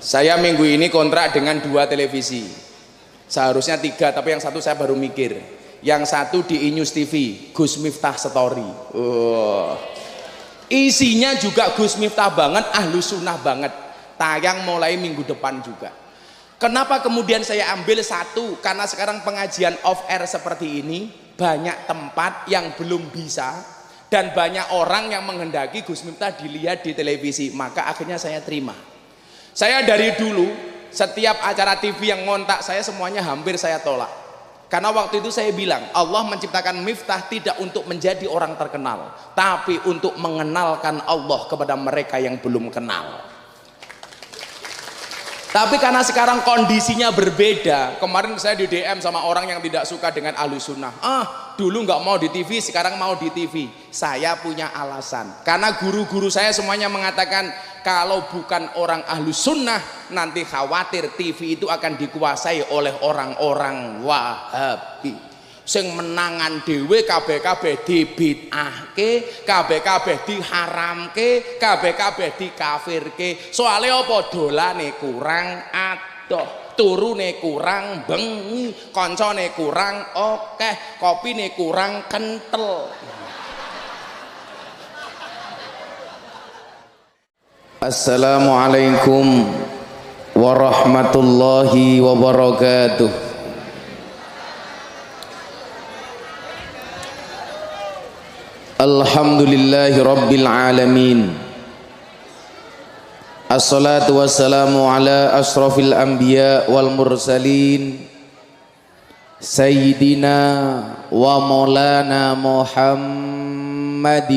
Saya minggu ini kontrak dengan dua televisi. Seharusnya tiga, tapi yang satu saya baru mikir. Yang satu di Inews TV, Gus Miftah Story. Oh. Isinya juga Gus Miftah banget, ahlu sunnah banget. Tayang mulai minggu depan juga. Kenapa kemudian saya ambil satu? Karena sekarang pengajian off air seperti ini banyak tempat yang belum bisa dan banyak orang yang menghendaki Gus Miftah dilihat di televisi. Maka akhirnya saya terima. Saya dari dulu setiap acara TV yang ngontak saya semuanya hampir saya tolak. Karena waktu itu saya bilang, Allah menciptakan Miftah tidak untuk menjadi orang terkenal, tapi untuk mengenalkan Allah kepada mereka yang belum kenal. Tapi karena sekarang kondisinya berbeda, kemarin saya di DM sama orang yang tidak suka dengan ahlu sunnah. Ah, dulu nggak mau di TV, sekarang mau di TV. Saya punya alasan. Karena guru-guru saya semuanya mengatakan, kalau bukan orang ahlu sunnah, nanti khawatir TV itu akan dikuasai oleh orang-orang wahabi sing menangan dhewe kabeh-kabeh dibid'ahke, kabeh-kabeh diharamke, kabeh-kabeh dikafirke. Soale apa dolane kurang adoh, turune kurang bengi, kancane kurang akeh, kopine kurang kentel. Assalamualaikum warahmatullahi wabarakatuh. الحمد لله رب العالمين الصلاة والسلام على أشرف الأنبياء والمرسلين سيدنا ومولانا محمد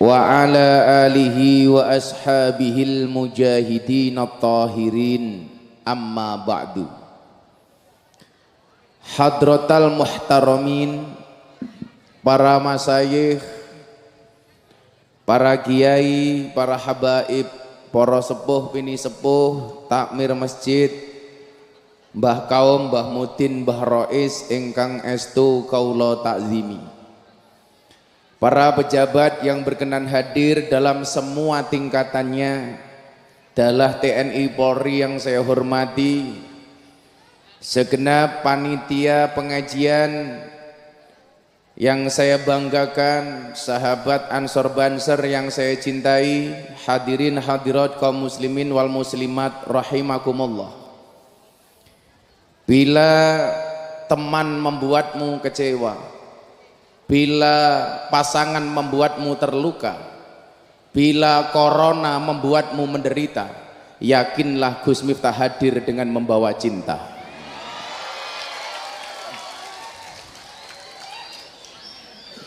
وعلى آله وأصحابه المجاهدين الطاهرين أما بعد حضرة المحترمين para masayih, para kiai, para habaib, para sepuh pini sepuh, takmir masjid, Mbah kaum, Mbah Mutin, Mbah Rois, ingkang estu kaulo takzimi. Para pejabat yang berkenan hadir dalam semua tingkatannya, adalah TNI Polri yang saya hormati, segenap panitia pengajian yang saya banggakan sahabat Ansor Banser yang saya cintai hadirin hadirat kaum muslimin wal muslimat rahimakumullah. Bila teman membuatmu kecewa bila pasangan membuatmu terluka bila corona membuatmu menderita yakinlah Gus Miftah hadir dengan membawa cinta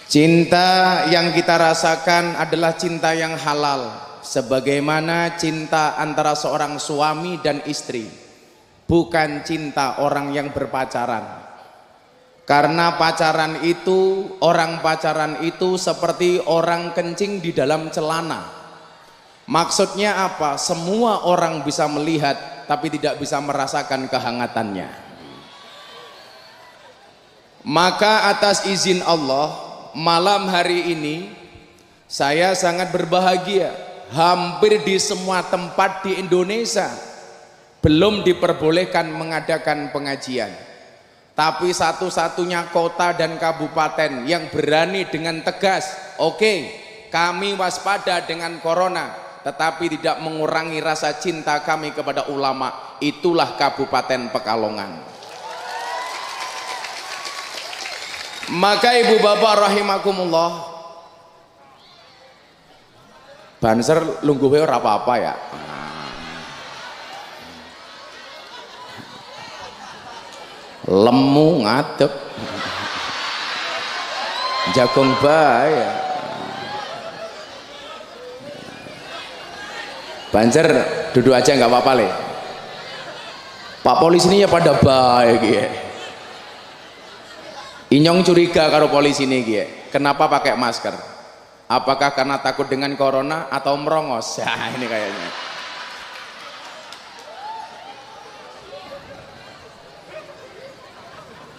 Cinta yang kita rasakan adalah cinta yang halal sebagaimana cinta antara seorang suami dan istri bukan cinta orang yang berpacaran. Karena pacaran itu orang pacaran itu seperti orang kencing di dalam celana. Maksudnya apa? Semua orang bisa melihat tapi tidak bisa merasakan kehangatannya. Maka atas izin Allah malam hari ini saya sangat berbahagia hampir di semua tempat di Indonesia belum diperbolehkan mengadakan pengajian. Tapi satu-satunya kota dan kabupaten yang berani dengan tegas oke okay, kami waspada dengan corona tetapi tidak mengurangi rasa cinta kami kepada ulama itulah Kabupaten Pekalongan Maka ibu bapak rahimakumullah Banser lungguhe ora apa-apa ya. Lemu ngadep. Jagung bae. Banser duduk aja nggak apa-apa le. Pak polisi ini ya pada baik ya. Inyong curiga karo polisi ini gie. Kenapa pakai masker? Apakah karena takut dengan corona atau merongos? Ya ini kayaknya.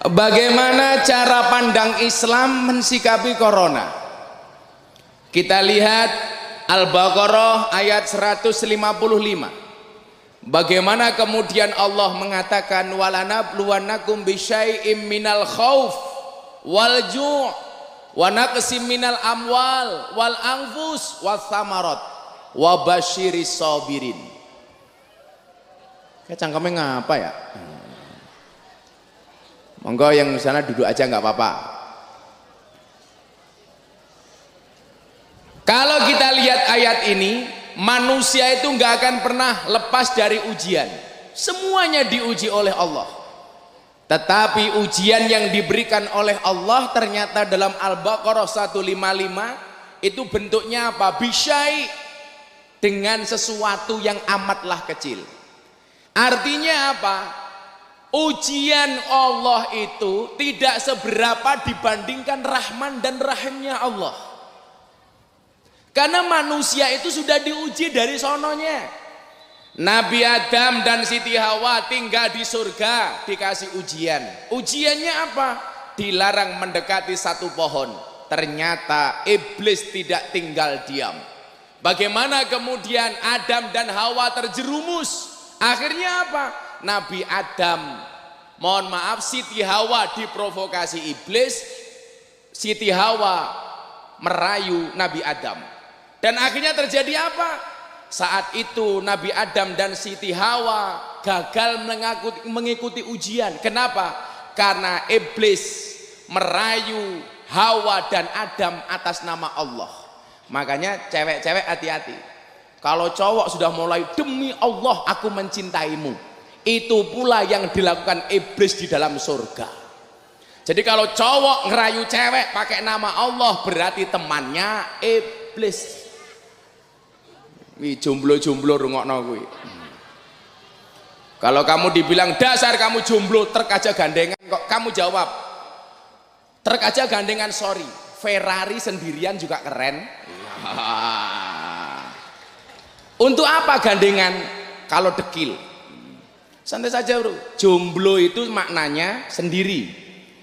Bagaimana cara pandang Islam mensikapi corona? Kita lihat Al-Baqarah ayat 155 Bagaimana kemudian Allah mengatakan walanabluwannakum bisyai'im minal khauf wal ju' wa naqsim minal amwal wal anfus was samarat wa basyiris sabirin. Kayak cangkemnya ngapa ya? Monggo yang sana duduk aja nggak apa-apa. Kalau kita lihat ayat ini, manusia itu nggak akan pernah lepas dari ujian. Semuanya diuji oleh Allah. Tetapi ujian yang diberikan oleh Allah ternyata dalam Al-Baqarah 155 itu bentuknya apa? Bisyai dengan sesuatu yang amatlah kecil. Artinya apa? Ujian Allah itu tidak seberapa dibandingkan rahman dan rahimnya Allah. Karena manusia itu sudah diuji dari sononya. Nabi Adam dan Siti Hawa tinggal di surga dikasih ujian. Ujiannya apa? Dilarang mendekati satu pohon. Ternyata iblis tidak tinggal diam. Bagaimana kemudian Adam dan Hawa terjerumus? Akhirnya apa? Nabi Adam, mohon maaf Siti Hawa diprovokasi iblis, Siti Hawa merayu Nabi Adam. Dan akhirnya terjadi apa? Saat itu Nabi Adam dan Siti Hawa gagal mengikuti ujian. Kenapa? Karena iblis merayu Hawa dan Adam atas nama Allah. Makanya cewek-cewek hati-hati. Kalau cowok sudah mulai demi Allah aku mencintaimu. Itu pula yang dilakukan iblis di dalam surga. Jadi kalau cowok ngerayu cewek pakai nama Allah berarti temannya iblis. Wi jomblo-jomblo rungokno kuwi. Kalau kamu dibilang dasar kamu jomblo truk aja gandengan kok kamu jawab truk aja gandengan sorry Ferrari sendirian juga keren. Untuk apa gandengan kalau dekil? Santai saja bro. Jomblo itu maknanya sendiri.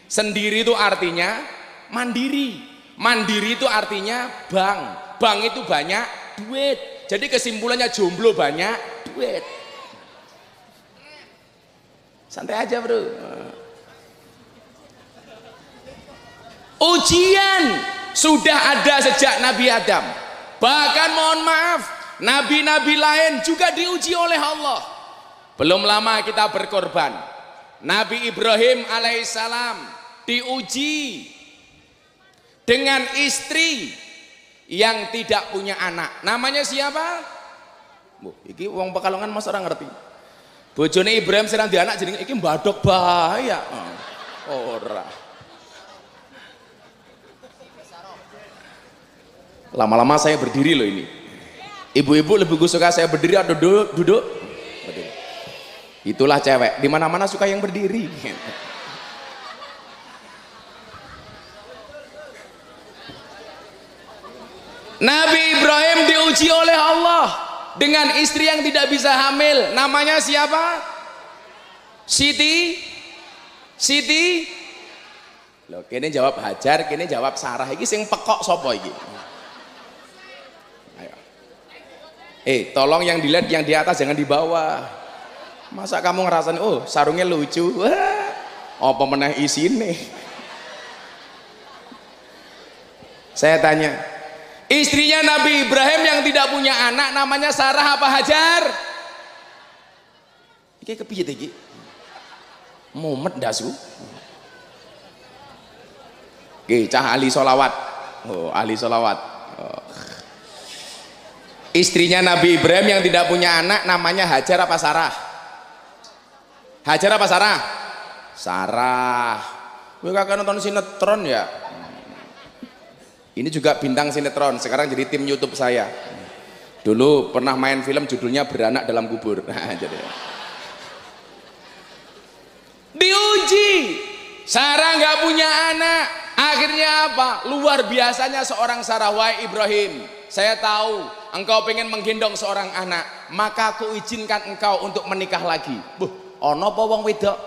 Sendiri itu artinya mandiri. Mandiri itu artinya bank. Bank itu banyak duit. Jadi kesimpulannya jomblo banyak duit. Santai aja bro. Ujian sudah ada sejak Nabi Adam. Bahkan mohon maaf, nabi-nabi lain juga diuji oleh Allah. Belum lama kita berkorban. Nabi Ibrahim alaihissalam diuji dengan istri yang tidak punya anak. Namanya siapa? Bu, iki wong Pekalongan Mas ora ngerti. Bojone Ibrahim serang di anak jadi iki mbadok bahaya. Oh, ora. Lama-lama saya berdiri loh ini. Ibu-ibu lebih suka saya berdiri atau duduk? Duduk. Itulah cewek. Di mana-mana suka yang berdiri. Nabi Ibrahim diuji oleh Allah dengan istri yang tidak bisa hamil. Namanya siapa? Siti. Siti. Loh, kini jawab Hajar, kini jawab Sarah. Iki sing pekok sopo iki? Ayo. Eh, tolong yang dilihat yang di atas jangan di bawah. Masa kamu ngerasain, oh sarungnya lucu. Wah, apa meneh isine? Saya tanya, Istrinya Nabi Ibrahim yang tidak punya anak namanya Sarah apa Hajar? Iki kepiye iki? Mumet dasu. Oke, cah ahli solawat. Oh, ahli solawat. Oh. Istrinya Nabi Ibrahim yang tidak punya anak namanya Hajar apa Sarah? Hajar apa Sarah? Sarah. Gue kakak nonton sinetron ya? Ini juga bintang sinetron, sekarang jadi tim YouTube saya. Dulu pernah main film judulnya Beranak dalam Kubur. Nah, jadi. Diuji. Sarah nggak punya anak. Akhirnya apa? Luar biasanya seorang Sarawai Ibrahim. Saya tahu engkau pengen menggendong seorang anak, maka aku izinkan engkau untuk menikah lagi. Buh, ono apa wong wedok?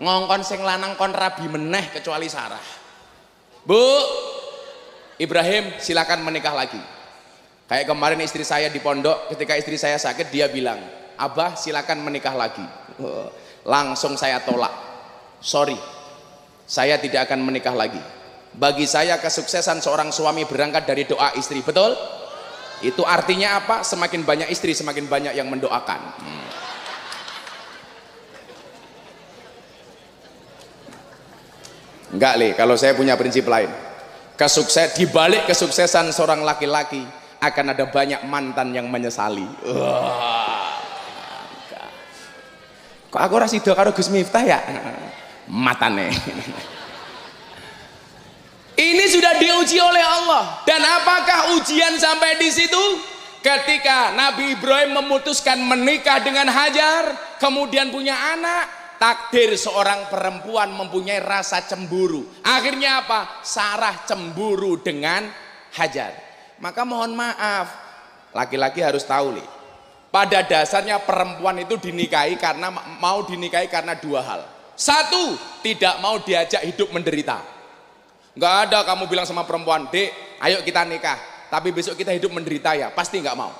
Ngongkon sing lanang kon rabi meneh kecuali Sarah. Bu, Ibrahim silakan menikah lagi. kayak kemarin istri saya di pondok ketika istri saya sakit dia bilang abah silakan menikah lagi. Langsung saya tolak. Sorry saya tidak akan menikah lagi. Bagi saya kesuksesan seorang suami berangkat dari doa istri betul? Itu artinya apa? Semakin banyak istri semakin banyak yang mendoakan. Hmm. enggak kalau saya punya prinsip lain kesukses dibalik kesuksesan seorang laki-laki akan ada banyak mantan yang menyesali kok aku rasa itu karo Gus Miftah ya matane ini sudah diuji oleh Allah. Dan apakah ujian sampai di situ? Ketika Nabi Ibrahim memutuskan menikah dengan Hajar, kemudian punya anak, takdir seorang perempuan mempunyai rasa cemburu. Akhirnya apa? Sarah cemburu dengan Hajar. Maka mohon maaf, laki-laki harus tahu nih. Pada dasarnya perempuan itu dinikahi karena mau dinikahi karena dua hal. Satu, tidak mau diajak hidup menderita. Nggak ada kamu bilang sama perempuan, dek, ayo kita nikah. Tapi besok kita hidup menderita ya, pasti nggak mau.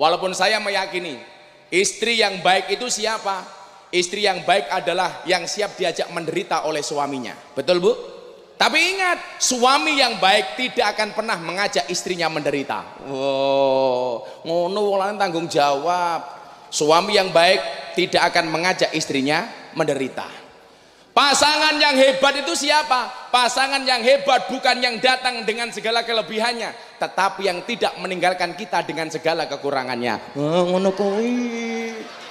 Walaupun saya meyakini, istri yang baik itu siapa? Istri yang baik adalah yang siap diajak menderita oleh suaminya. Betul bu? Tapi ingat, suami yang baik tidak akan pernah mengajak istrinya menderita. Oh, ngono wong tanggung jawab. Suami yang baik tidak akan mengajak istrinya menderita. Pasangan yang hebat itu siapa? Pasangan yang hebat bukan yang datang dengan segala kelebihannya, tetapi yang tidak meninggalkan kita dengan segala kekurangannya. Oh, ngono kuwi.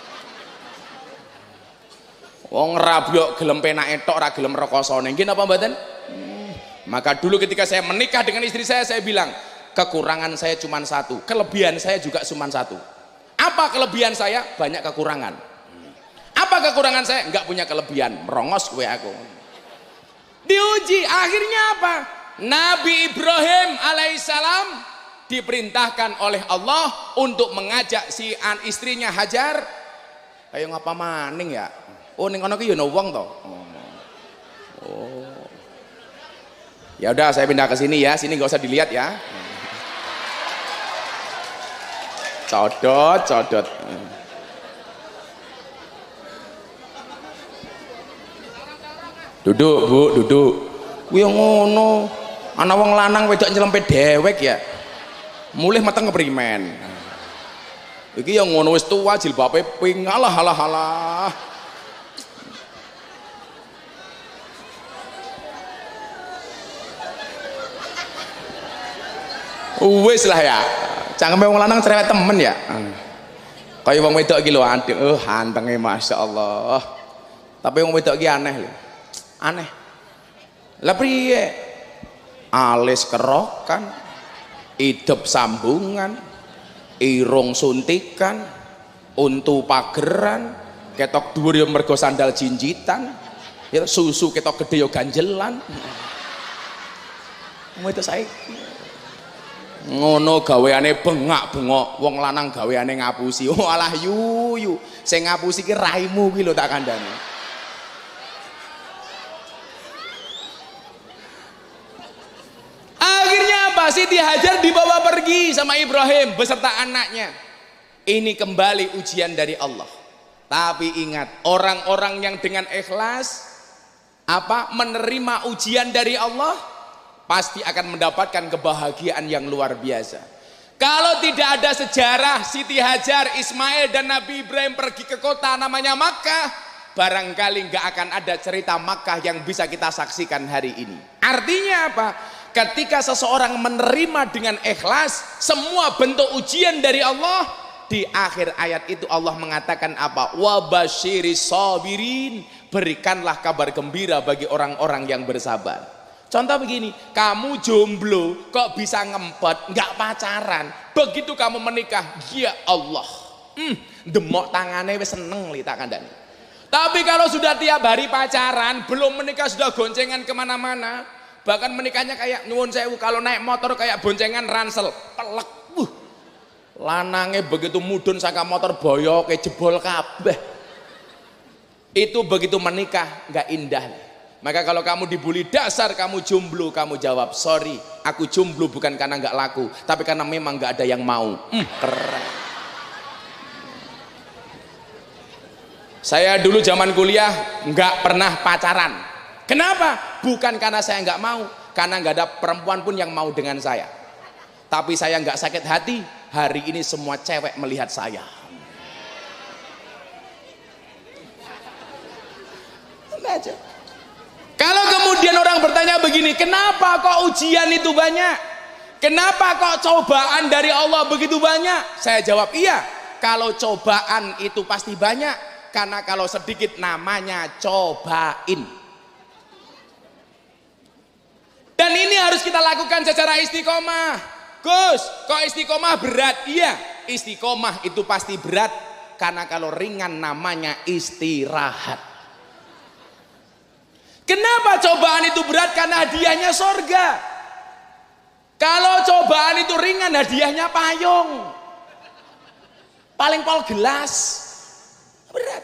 Wong rabyok gelem penake tok ora gelem rekosane. Nggih napa mboten? Hmm. Maka dulu ketika saya menikah dengan istri saya, saya bilang, kekurangan saya cuma satu, kelebihan saya juga cuma satu. Apa kelebihan saya? Banyak kekurangan. Apa kekurangan saya? Enggak punya kelebihan. Merongos gue aku. Diuji. Akhirnya apa? Nabi Ibrahim alaihissalam diperintahkan oleh Allah untuk mengajak si an istrinya Hajar. Kayak ngapa maning ya? Oh ning kono ki yo wong to. Oh. Ya udah saya pindah ke sini ya. Sini nggak usah dilihat ya. Codot, codot. Duduk, Bu, duduk. Kuwi ngono. Ana wong lanang wedok nyelempet dewek ya. Mulih meteng keprimen. Iki yang ngono wis tuwa jilbabe ping alah alah alah. Wis lah ya. Cangkeme wong lanang cerewet temen ya. Kaya wong wedok iki lho, aduh, antenge masyaallah. Tapi wong wedok iki aneh lho. Aneh. Lah priye? Alis kerokan hidup sambungan irung suntikan untu pageran ketok dhuwur ya mergo sandal jinjitan ya susu ketok gede ya ganjelan. Mau itu saya ngono gaweane bengak bengok wong lanang gaweane ngapusi oh alah yuyu sing ngapusi ki raimu ki lho tak kandhani Siti Hajar dibawa pergi sama Ibrahim beserta anaknya. Ini kembali ujian dari Allah. Tapi ingat, orang-orang yang dengan ikhlas apa menerima ujian dari Allah pasti akan mendapatkan kebahagiaan yang luar biasa. Kalau tidak ada sejarah Siti Hajar, Ismail dan Nabi Ibrahim pergi ke kota namanya Makkah, barangkali nggak akan ada cerita Makkah yang bisa kita saksikan hari ini. Artinya apa? ketika seseorang menerima dengan ikhlas semua bentuk ujian dari Allah di akhir ayat itu Allah mengatakan apa wabashiri sabirin berikanlah kabar gembira bagi orang-orang yang bersabar contoh begini kamu jomblo kok bisa ngempet nggak pacaran. Begitu kamu menikah ya Allah. Hmm, demok tangannya wis seneng li tak kandani tapi kalau sudah tiap hari pacaran belum menikah sudah goncengan ke mana-mana. Bahkan menikahnya kayak nyuwun sewu kalau naik motor kayak boncengan ransel pelek uh. lanangnya begitu mudun saka motor boyo kayak jebol kabeh. Itu begitu menikah nggak indah Maka kalau kamu dibully dasar kamu jomblo, kamu jawab sorry, aku jomblo bukan karena nggak laku, tapi karena memang nggak ada yang mau. Hmm, keren. Saya dulu zaman kuliah nggak pernah pacaran. Kenapa? Bukan karena saya nggak mau, karena nggak ada perempuan pun yang mau dengan saya. Tapi saya nggak sakit hati. Hari ini semua cewek melihat saya. Aja. Kemudian orang bertanya begini, kenapa kok ujian itu banyak? Kenapa kok cobaan dari Allah begitu banyak? Saya jawab iya. Kalau cobaan itu pasti banyak, karena kalau sedikit namanya cobain. Dan ini harus kita lakukan secara istiqomah. Gus, kok istiqomah berat? Iya, istiqomah itu pasti berat karena kalau ringan namanya istirahat. Kenapa cobaan itu berat? Karena hadiahnya sorga. Kalau cobaan itu ringan, hadiahnya payung. Paling pol gelas. Berat.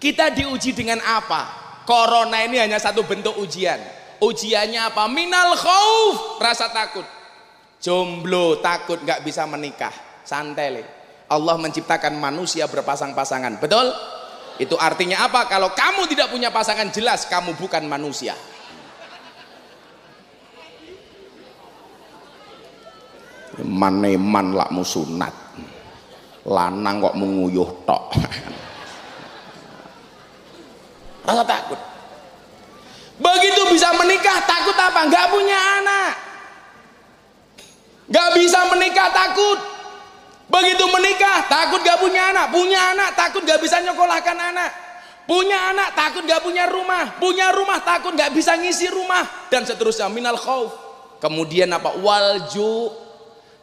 Kita diuji dengan apa? Corona ini hanya satu bentuk ujian. Ujiannya apa? Minal khauf, rasa takut. Jomblo, takut nggak bisa menikah. Santai. Allah menciptakan manusia berpasang-pasangan. Betul? Itu artinya apa? Kalau kamu tidak punya pasangan jelas kamu bukan manusia. Maneman lak musunat. Lanang kok menguyuh tok. Rasa takut. Begitu bisa menikah takut apa? Gak punya anak. Gak bisa menikah takut Begitu menikah, takut gak punya anak. Punya anak, takut gak bisa nyekolahkan anak. Punya anak, takut gak punya rumah. Punya rumah, takut gak bisa ngisi rumah. Dan seterusnya, minal khauf. Kemudian apa? Walju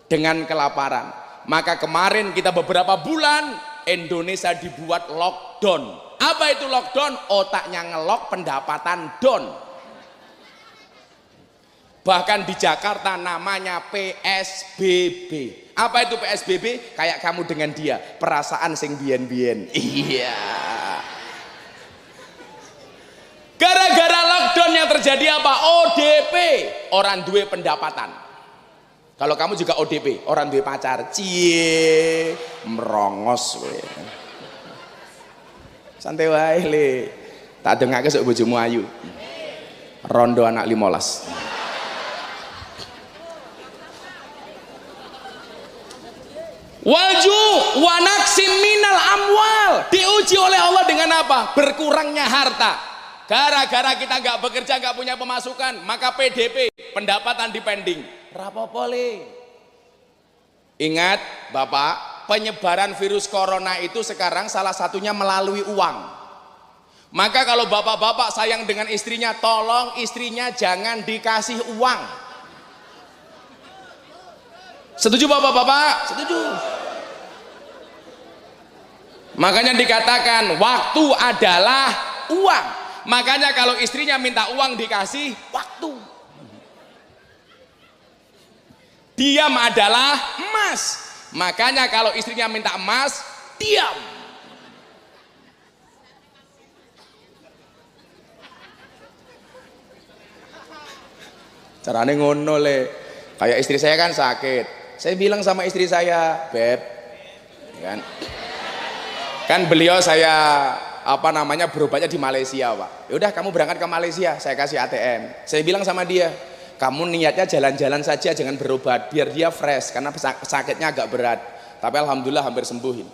dengan kelaparan. Maka kemarin kita beberapa bulan, Indonesia dibuat lockdown. Apa itu lockdown? Otaknya ngelok, pendapatan down. Bahkan di Jakarta namanya PSBB. Apa itu PSBB? Kayak kamu dengan dia, perasaan sing bien-bien. Iya. Gara-gara lockdown yang terjadi apa? ODP, orang dua pendapatan. Kalau kamu juga ODP, orang dua pacar. Cie, merongos we. Santai wae, Le. Tak dengake sok bojomu ayu. Rondo anak 15. Walju wanaksin minal amwal diuji oleh Allah dengan apa? Berkurangnya harta. Gara-gara kita nggak bekerja, nggak punya pemasukan, maka PDP pendapatan dipending. Rapopole. Ingat, Bapak, penyebaran virus corona itu sekarang salah satunya melalui uang. Maka kalau bapak-bapak sayang dengan istrinya, tolong istrinya jangan dikasih uang. Setuju bapak-bapak? Setuju. Makanya dikatakan waktu adalah uang. Makanya kalau istrinya minta uang dikasih waktu. Diam adalah emas. Makanya kalau istrinya minta emas, diam. Caranya ngono le. Kayak istri saya kan sakit saya bilang sama istri saya, Beb, kan, kan beliau saya apa namanya berobatnya di Malaysia pak. Yaudah kamu berangkat ke Malaysia saya kasih ATM saya bilang sama dia kamu niatnya jalan-jalan saja jangan berobat biar dia fresh karena sakitnya agak berat. Tapi alhamdulillah hampir sembuhin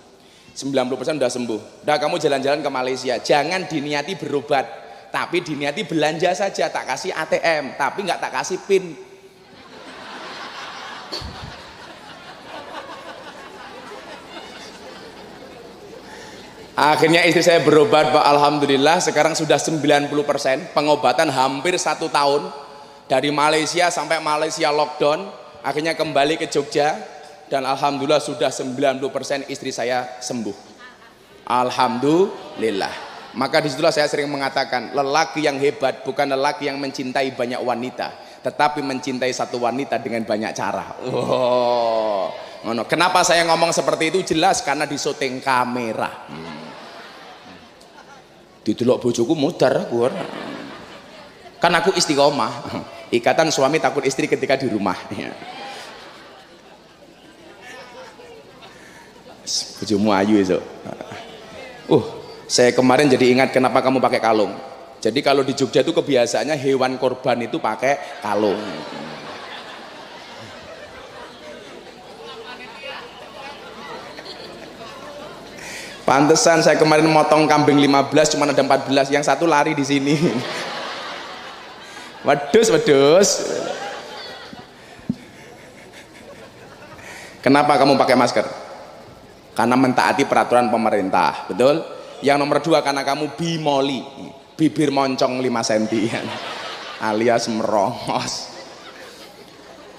90% udah sembuh. Udah kamu jalan-jalan ke Malaysia jangan diniati berobat tapi diniati belanja saja tak kasih ATM tapi nggak tak kasih PIN Akhirnya istri saya berobat Pak. Alhamdulillah sekarang sudah 90% pengobatan hampir satu tahun. Dari Malaysia sampai Malaysia lockdown. Akhirnya kembali ke Jogja. Dan Alhamdulillah sudah 90% istri saya sembuh. Alhamdulillah. Maka di situlah saya sering mengatakan lelaki yang hebat bukan lelaki yang mencintai banyak wanita tetapi mencintai satu wanita dengan banyak cara. Oh, kenapa saya ngomong seperti itu? Jelas karena di syuting kamera. Hmm didelok bojoku mudar aku kan aku istiqomah. Ikatan suami takut istri ketika di rumah bujumu ayu itu uh saya kemarin jadi ingat kenapa kamu pakai kalung. Jadi kalau di Jogja itu kebiasaannya hewan korban itu pakai kalung Pantesan saya kemarin motong kambing 15 cuma ada 14, yang satu lari di sini. Wedus, wedus. Kenapa kamu pakai masker? Karena mentaati peraturan pemerintah, betul? Yang nomor dua karena kamu bimoli, bibir moncong 5 cm, alias merongos.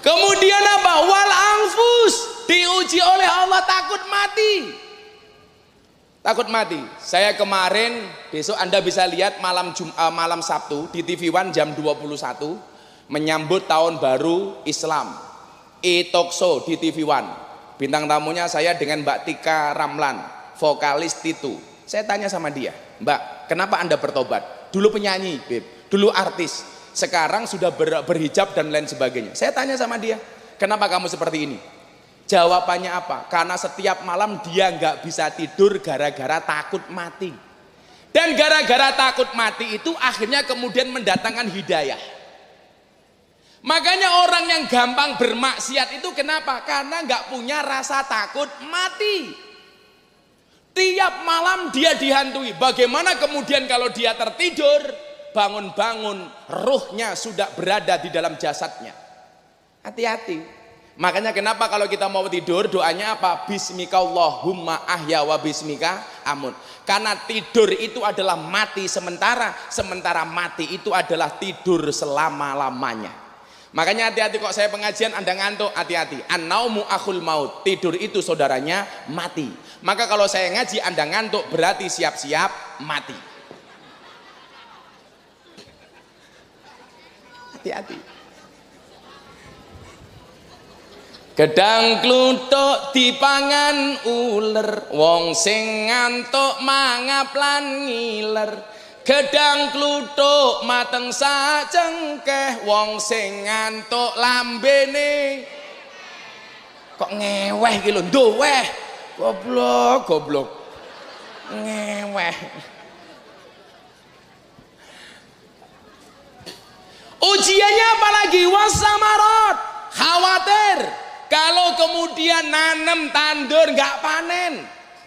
Kemudian apa? Wal angfus diuji oleh Allah takut mati takut mati. Saya kemarin besok Anda bisa lihat malam Jum, uh, malam Sabtu di TV One jam 21 menyambut tahun baru Islam. E-talk show di TV One. Bintang tamunya saya dengan Mbak Tika Ramlan, vokalis Titu. Saya tanya sama dia, "Mbak, kenapa Anda bertobat? Dulu penyanyi, Beb. Dulu artis. Sekarang sudah ber, berhijab dan lain sebagainya." Saya tanya sama dia, "Kenapa kamu seperti ini?" Jawabannya apa? Karena setiap malam dia nggak bisa tidur gara-gara takut mati. Dan gara-gara takut mati itu akhirnya kemudian mendatangkan hidayah. Makanya orang yang gampang bermaksiat itu kenapa? Karena nggak punya rasa takut mati. Tiap malam dia dihantui. Bagaimana kemudian kalau dia tertidur, bangun-bangun, ruhnya sudah berada di dalam jasadnya. Hati-hati. Makanya kenapa kalau kita mau tidur doanya apa? Bismika Allahumma ahya wa bismika amun. Karena tidur itu adalah mati sementara, sementara mati itu adalah tidur selama-lamanya. Makanya hati-hati kok saya pengajian Anda ngantuk, hati-hati. An-naumu akhul maut. Tidur itu saudaranya mati. Maka kalau saya ngaji Anda ngantuk berarti siap-siap mati. Hati-hati. Gedang kluthuk dipangan uler wong sing ngantuk mangap lan ngiler. Gedang kluthuk mateng sajengkeh wong sing ngantuk lambene. Kok ngeweh iki lho ndoweh? Goblok goblok. Ngeweh. Ujiannya apalagi wasamarot khawatir kalau kemudian nanam tandur nggak panen.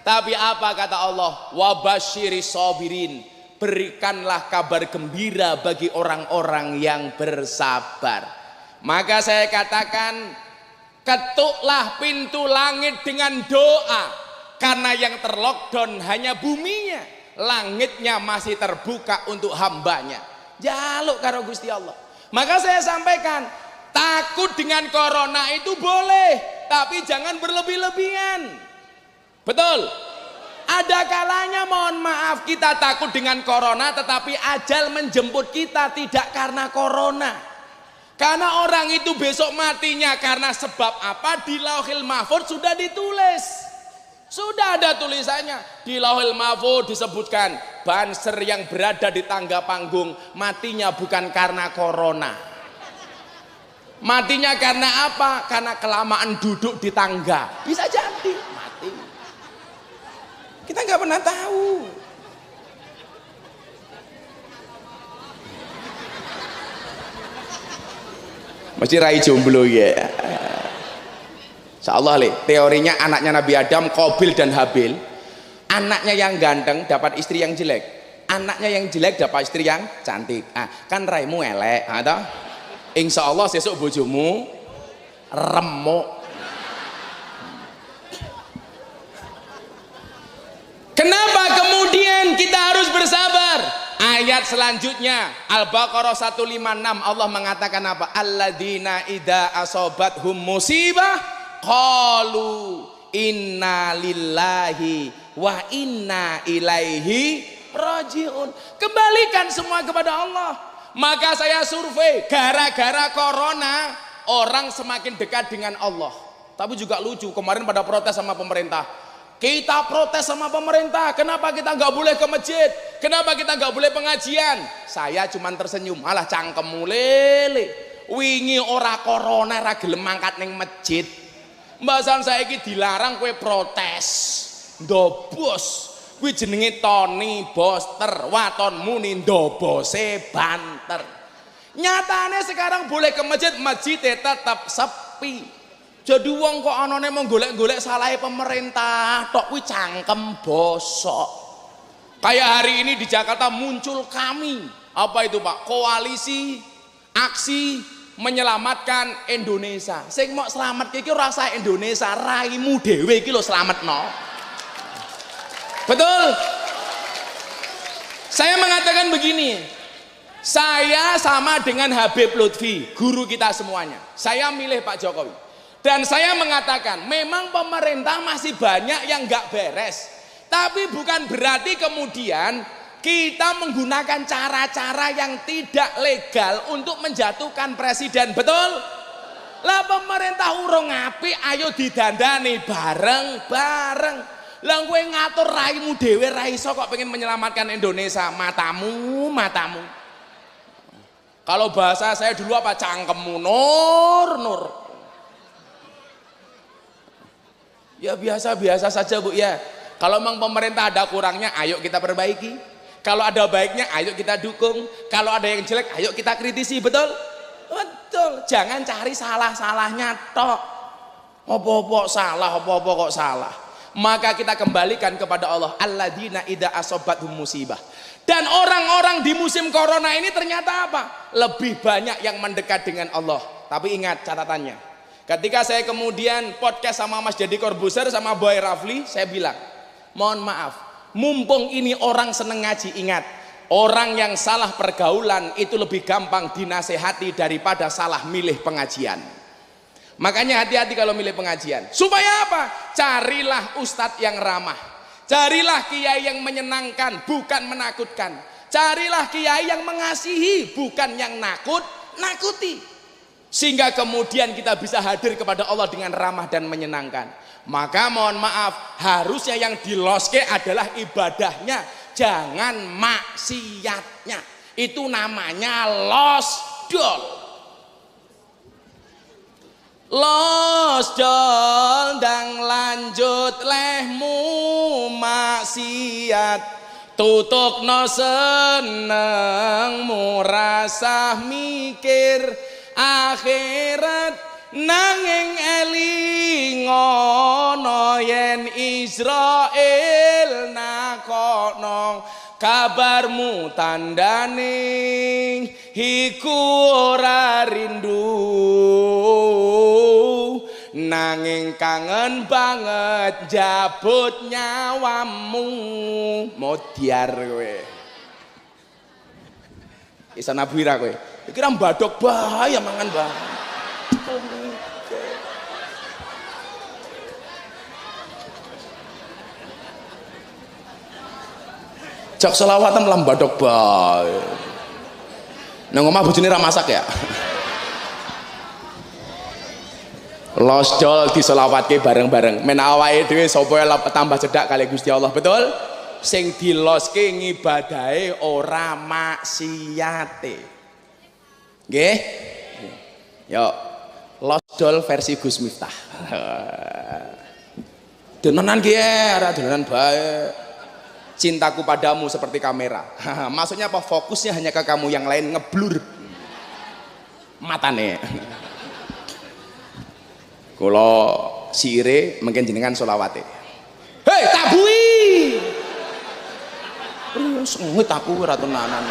Tapi apa kata Allah? Wabashiri sobirin. Berikanlah kabar gembira bagi orang-orang yang bersabar. Maka saya katakan ketuklah pintu langit dengan doa. Karena yang terlockdown hanya buminya. Langitnya masih terbuka untuk hambanya. Jaluk karo Gusti Allah. Maka saya sampaikan, Takut dengan corona itu boleh, tapi jangan berlebih-lebihan. Betul? Ada kalanya mohon maaf kita takut dengan corona tetapi ajal menjemput kita tidak karena corona. Karena orang itu besok matinya karena sebab apa di lauhil mahfud sudah ditulis. Sudah ada tulisannya di lauhil mahfud disebutkan banser yang berada di tangga panggung matinya bukan karena corona. Matinya karena apa? Karena kelamaan duduk di tangga. Bisa jadi mati. Kita nggak pernah tahu. Mesti rai jomblo ya. Insya le, teorinya anaknya Nabi Adam, Kobil dan Habil. Anaknya yang ganteng dapat istri yang jelek. Anaknya yang jelek dapat istri yang cantik. Ah, kan raimu elek, atau? Insya Allah sesuk bojomu remuk. Kenapa kemudian kita harus bersabar? Ayat selanjutnya Al-Baqarah 156 Allah mengatakan apa? Alladzina idza asobathum musibah qalu inna lillahi wa inna ilaihi rajiun. Kembalikan semua kepada Allah. Maka saya survei, gara-gara corona orang semakin dekat dengan Allah. Tapi juga lucu, kemarin pada protes sama pemerintah. Kita protes sama pemerintah. Kenapa kita nggak boleh ke masjid? Kenapa kita nggak boleh pengajian? Saya cuma tersenyum. Malah cangkem lele. Wingi ora corona ora gelem mangkat ning masjid. Mbasan saiki dilarang kue protes. Ndobos. Kuwi jenenge Tony Boster, watonmu ni ndobose banter. Nyatane sekarang boleh ke masjid, masjid tetap sepi. Jadi wong kok anane mau golek-golek salah pemerintah, tok kuwi cangkem bosok. Kayak hari ini di Jakarta muncul kami, apa itu Pak? Koalisi aksi menyelamatkan Indonesia. Sing mau selamat iki rasa Indonesia, raimu dhewe iki lho slametno. Betul? Saya mengatakan begini, saya sama dengan Habib Lutfi, guru kita semuanya. Saya milih Pak Jokowi. Dan saya mengatakan, memang pemerintah masih banyak yang nggak beres. Tapi bukan berarti kemudian kita menggunakan cara-cara yang tidak legal untuk menjatuhkan presiden. Betul? Lah pemerintah urung api, ayo didandani bareng-bareng. Lah gue ngatur raimu dewe raiso kok pengen menyelamatkan Indonesia. Matamu, matamu. Kalau bahasa saya dulu apa cangkemmu nur nur. Ya biasa-biasa saja Bu ya. Kalau memang pemerintah ada kurangnya, ayo kita perbaiki. Kalau ada baiknya, ayo kita dukung. Kalau ada yang jelek, ayo kita kritisi, betul? Betul. Jangan cari salah-salahnya tok. Apa-apa salah, apa-apa kok salah. Maka kita kembalikan kepada Allah. Alladzina idza asobathum musibah. Dan orang-orang di musim corona ini ternyata apa? Lebih banyak yang mendekat dengan Allah. Tapi ingat catatannya. Ketika saya kemudian podcast sama Mas Jadi Corbuzier sama Boy Rafli, saya bilang, mohon maaf, mumpung ini orang seneng ngaji, ingat, orang yang salah pergaulan itu lebih gampang dinasehati daripada salah milih pengajian. Makanya hati-hati kalau milih pengajian. Supaya apa? Carilah ustadz yang ramah. Carilah kiai yang menyenangkan, bukan menakutkan. Carilah kiai yang mengasihi, bukan yang nakut, nakuti sehingga kemudian kita bisa hadir kepada Allah dengan ramah dan menyenangkan maka mohon maaf harusnya yang diloske adalah ibadahnya jangan maksiatnya itu namanya losdol losdol dan lanjut lehmu maksiat. Tutuk no seneng rasa mikir. Akhirat nanging elingono yen Israel nakono kabarmu tandane iku ora rindu. Nanging kangen banget jabut nyawamu. Modiar kowe. Isa nabwira kowe. Kira badok bahaya mangan bah. Cok selawatan lam badok bahaya. Nang omah bojone ra masak ya. Los dol diselawatke bareng-bareng. Men awake dhewe sapa tambah cedak kali Gusti Allah, betul? Sing diloske ngibadahe ora maksiate. Nggih. Yo. Losdol versi Gus Miftah. Dononan ki ora dononan bae. Cintaku padamu seperti kamera. Maksudnya apa? Fokusnya hanya ke kamu, yang lain ngeblur. Matane. Kalau siire mungkin jenengan solawate. Hei tabui. Sengit aku ora tenanan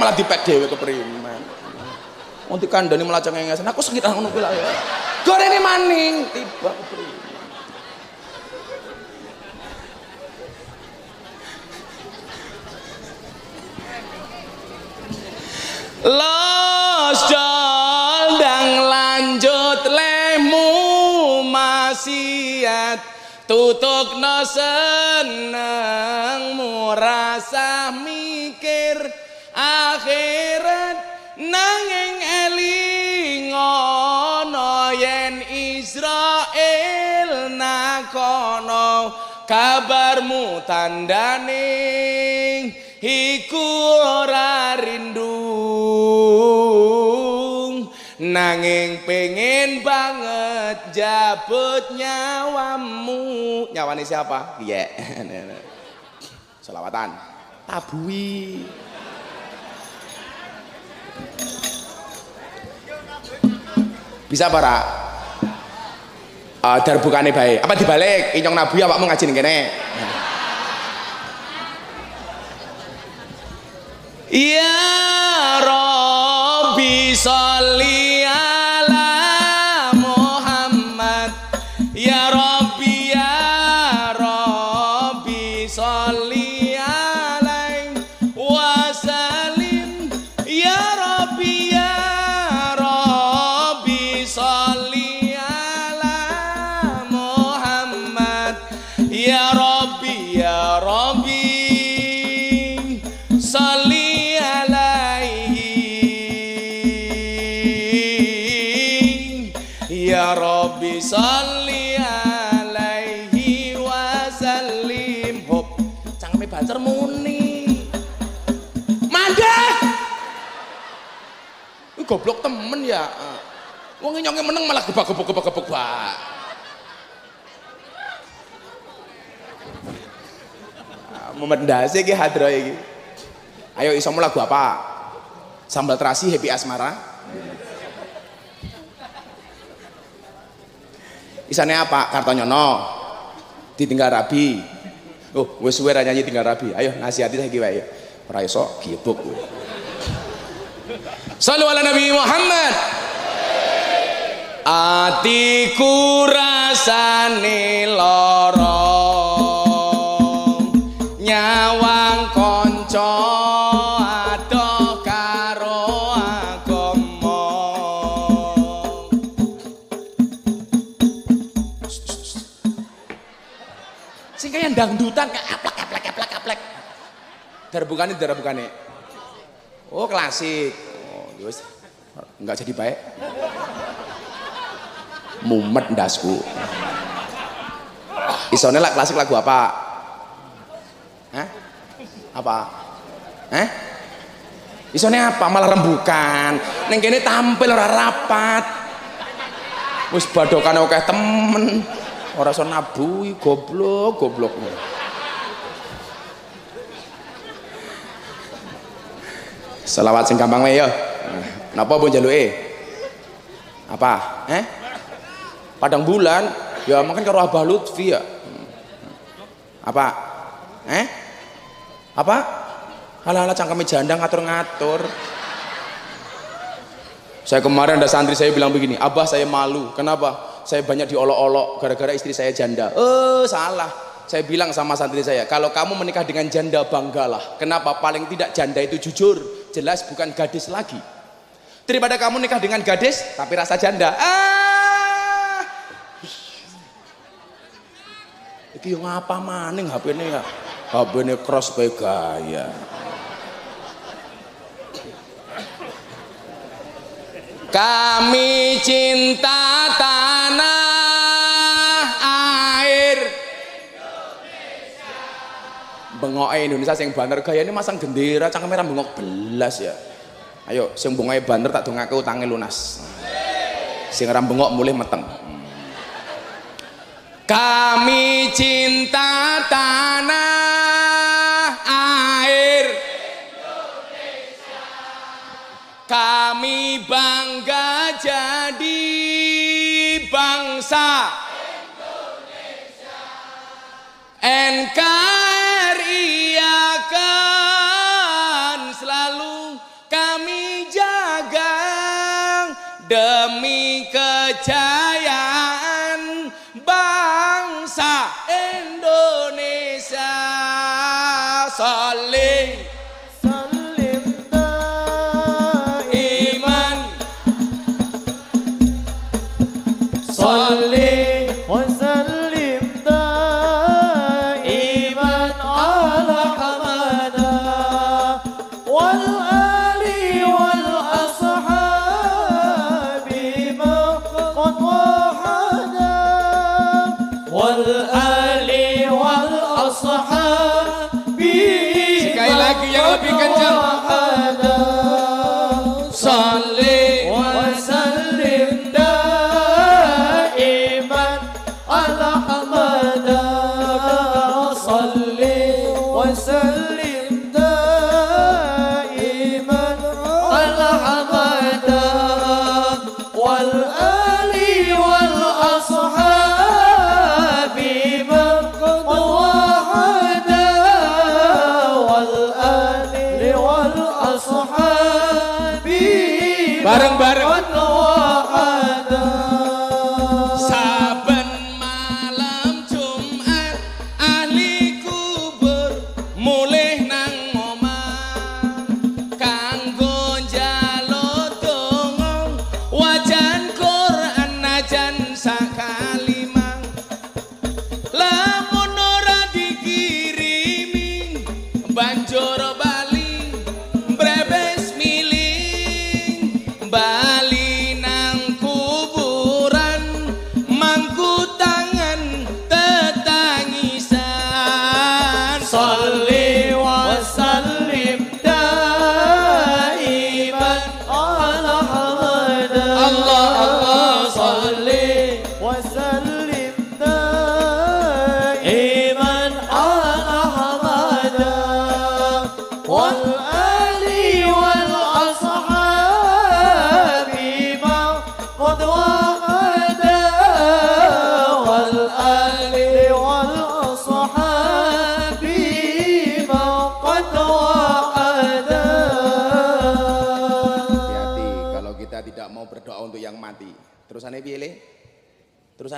malah dipek dhewe keprimen. Wong dikandani malah cengengesan. Aku sakit ngono kuwi lah ya. Gorene maning tiba keprimen. Los dan lanjut lemu maksiat tutuk no seneng rasa mikir. Akhirat nanging eling ana yen Israel kono kabarmu tandaning iku ora rindu nanging pengen banget jabut nyawamu. Nyawani siapa? Iya yeah. selawatan. Tabui. Bisa para uh, darbukane baik apa dibalik? Inyong nabu ya mau ngaji kene. Ya goblok temen ya Wong nyongnya meneng malah gebak gebuk gebak gebuk bak memendasi ki hadro iki. Ayo iso lagu apa? Sambal terasi happy asmara. Isane apa? Kartonyono. Ditinggal rabi. Oh, wis suwe nyanyi tinggal rabi. Ayo nasihati saiki wae. Ora iso gibuk. Sallu ala Nabi Muhammad. Atiku rasane lara. Nyawang kanca adoh karo agama. Sing kaya dangdutan kayak aplek aplek aplek aplek. Darbukane darbukane oh klasik ya wis. Enggak jadi baik. Mumet ndasku. Isone lah klasik lagu apa? Hah? apa? Hah? isone apa? Malah rembukan. Neng kene tampil ora rapat. Wis badokan oke temen. Ora iso nabui goblok goblok. Selawat sing gampang wae yo napa pun jaluke apa? Eh? Padang bulan. Ya makan karo Abah Lutfi ya. Apa? Eh? Apa? Ala-ala cangkeme janda ngatur-ngatur. Saya kemarin ada santri saya bilang begini abah saya malu. Kenapa? Saya banyak diolok-olok gara-gara istri saya janda. Eh salah. Saya bilang sama santri saya kalau kamu menikah dengan janda banggalah. Kenapa? Paling tidak janda itu jujur. Jelas bukan gadis lagi daripada kamu nikah dengan gadis tapi rasa janda. Ah! Iki ngapa maning HP ini ya? HP ini cross gaya. Kami cinta tanah air. Bengok Indonesia sing banter gaya ini masang gendera cangkem merah bengok belas ya ayo sing bengok banter tak dongake utange lunas. Sing ora bengok mulih meteng. Kami cinta tanah air. Kami bangga jadi bangsa. NKRI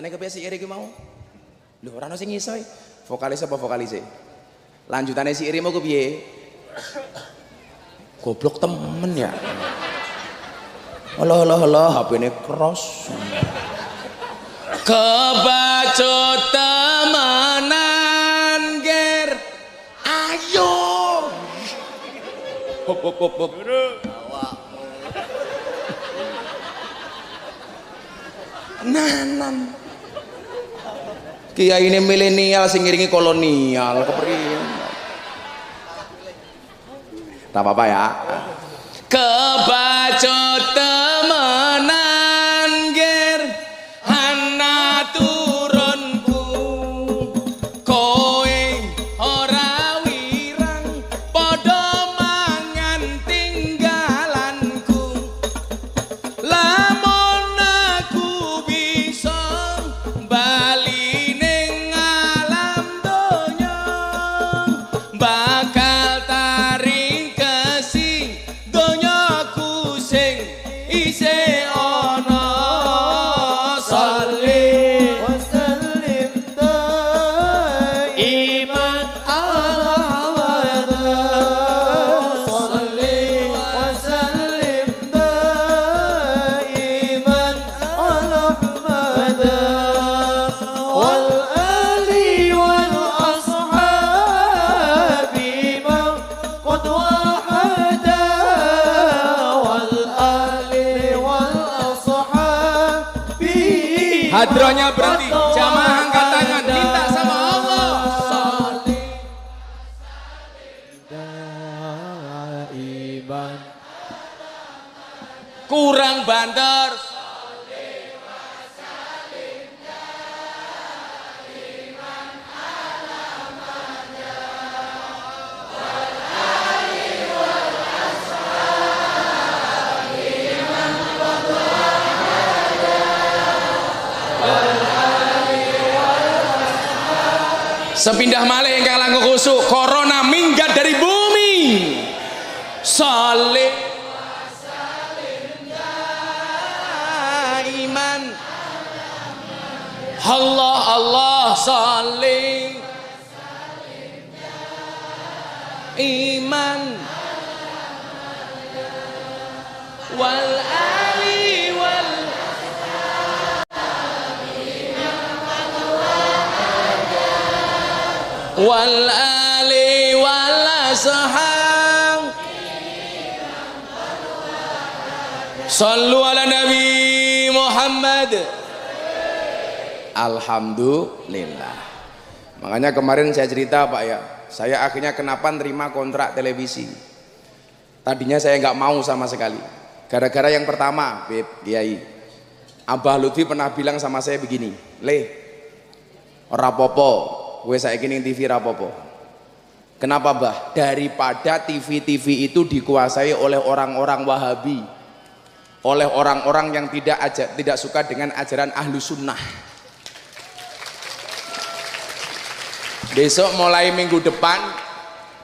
Gunane kepiye si iri mau? Lho ora ono sing iso. E. Vokalis apa vokalis Lanjutan Lanjutane si iri mau kepiye? Goblok temen ya. Allah Allah Allah HP ini cross. Kebaca temenan ger. Ayo. Hop hop hop hop. Nanan kiai ini milenial sing ngiringi kolonial kepriye tak apa-apa ya. Kebaca pindah mana Sallu ala Nabi Muhammad. Alhamdulillah. Makanya kemarin saya cerita Pak ya, saya akhirnya kenapa nerima kontrak televisi. Tadinya saya nggak mau sama sekali. Gara-gara yang pertama, Beb, Kiai. Abah Lutfi pernah bilang sama saya begini, leh rapopo, gue saya kini TV rapopo. Kenapa bah? Daripada TV-TV itu dikuasai oleh orang-orang Wahabi oleh orang-orang yang tidak aja, tidak suka dengan ajaran ahlu sunnah. Besok mulai minggu depan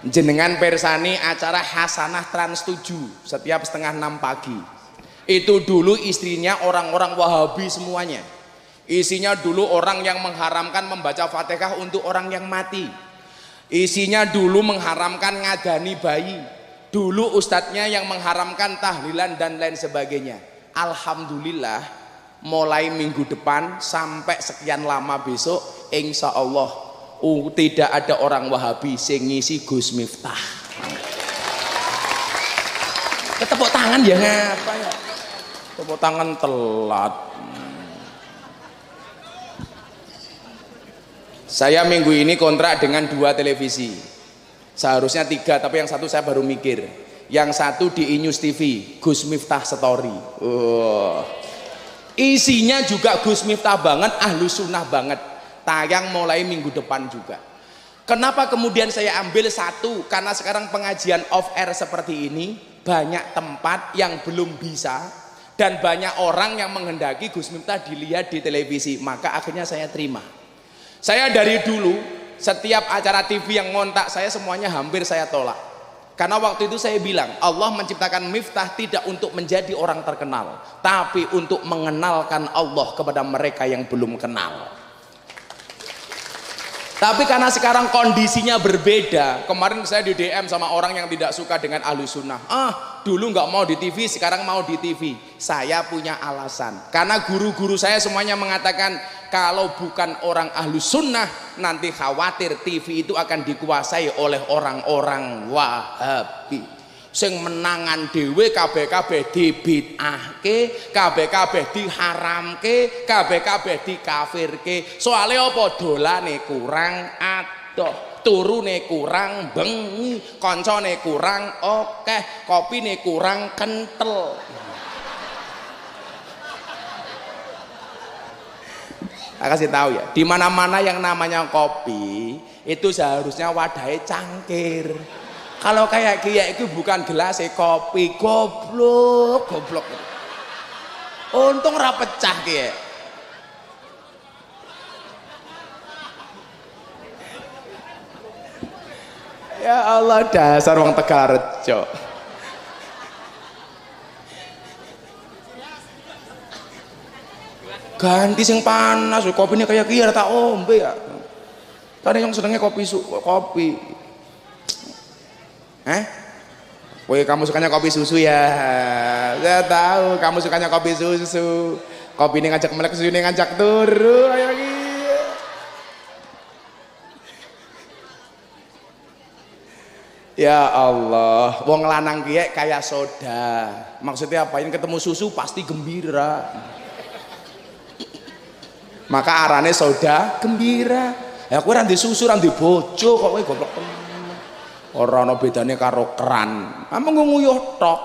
jenengan persani acara Hasanah Trans 7 setiap setengah enam pagi. Itu dulu istrinya orang-orang Wahabi semuanya. Isinya dulu orang yang mengharamkan membaca Fatihah untuk orang yang mati Isinya dulu mengharamkan ngadani bayi. Dulu ustadznya yang mengharamkan tahlilan dan lain sebagainya. Alhamdulillah mulai minggu depan sampai sekian lama besok insya Allah uh, tidak ada orang wahabi sing ngisi Gus Miftah. Tepuk tangan ya ngapa ya? Tepuk tangan telat. Saya minggu ini kontrak dengan dua televisi. Seharusnya tiga, tapi yang satu saya baru mikir. Yang satu di Inews TV, Gus Miftah Story. Oh. Isinya juga Gus Miftah banget, ahlu sunnah banget. Tayang mulai minggu depan juga. Kenapa kemudian saya ambil satu? Karena sekarang pengajian off air seperti ini, banyak tempat yang belum bisa dan banyak orang yang menghendaki Gus Miftah dilihat di televisi. Maka akhirnya saya terima. Saya dari dulu setiap acara TV yang ngontak saya semuanya hampir saya tolak. Karena waktu itu saya bilang Allah menciptakan Miftah tidak untuk menjadi orang terkenal, tapi untuk mengenalkan Allah kepada mereka yang belum kenal. Tapi karena sekarang kondisinya berbeda, kemarin saya di DM sama orang yang tidak suka dengan ahlu sunnah. Ah, dulu nggak mau di TV, sekarang mau di TV. Saya punya alasan. Karena guru-guru saya semuanya mengatakan kalau bukan orang ahlu sunnah nanti khawatir TV itu akan dikuasai oleh orang-orang wahabi sing menangan dhewe kabeh-kabeh dibid'ahke kabeh-kabeh diharamke kabeh-kabeh dikafirke. Soale apa? Dolane kurang adoh turune kurang bengi kancane kurang akeh kopine kurang kentel. Saya kasih tahu ya, di mana-mana yang namanya kopi itu seharusnya wadahnya cangkir. Kalau kayak kia itu bukan gelas kopi, goblok, goblok. Untung ora pecah kia. Ya Allah dasar wong Tegarrejo. ganti sing panas kopinya kayak kira tak ombe ya tadi yang sedangnya kopi su kopi eh Woi kamu sukanya kopi susu ya? Saya tahu kamu sukanya kopi susu. Kopi ini ngajak melek susu ini ngajak turu. Ayo Ya Allah, wong lanang kiye kayak soda. Maksudnya apa? Ini ketemu susu pasti gembira. Maka arane soda gembira. Ya kowe ra susu ra bojo kok kowe goblok temen ora ana bedane karo keran. Amung nguyuh tok.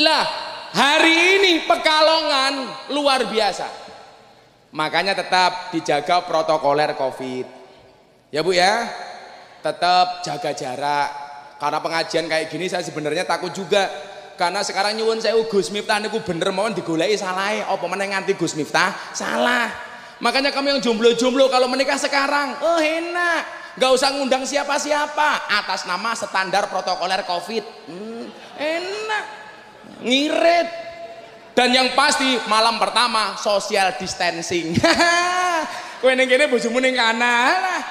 Lah hari ini pekalongan luar biasa. Makanya tetap dijaga protokoler covid. Ya bu ya? Tetap jaga jarak. Karena pengajian kayak gini saya sebenarnya takut juga. Karena sekarang nyuwun saya Gus Miftah niku bener mohon digoleki salah apa meneh nganti Gus Miftah? Salah. Makanya kamu yang jomblo-jomblo kalau menikah sekarang. Oh enak nggak usah ngundang siapa-siapa. Atas nama standar protokoler covid. Hmm, enak. Ngirit. Dan yang pasti malam pertama social distancing. Kowe ning kene bojomu ning kanan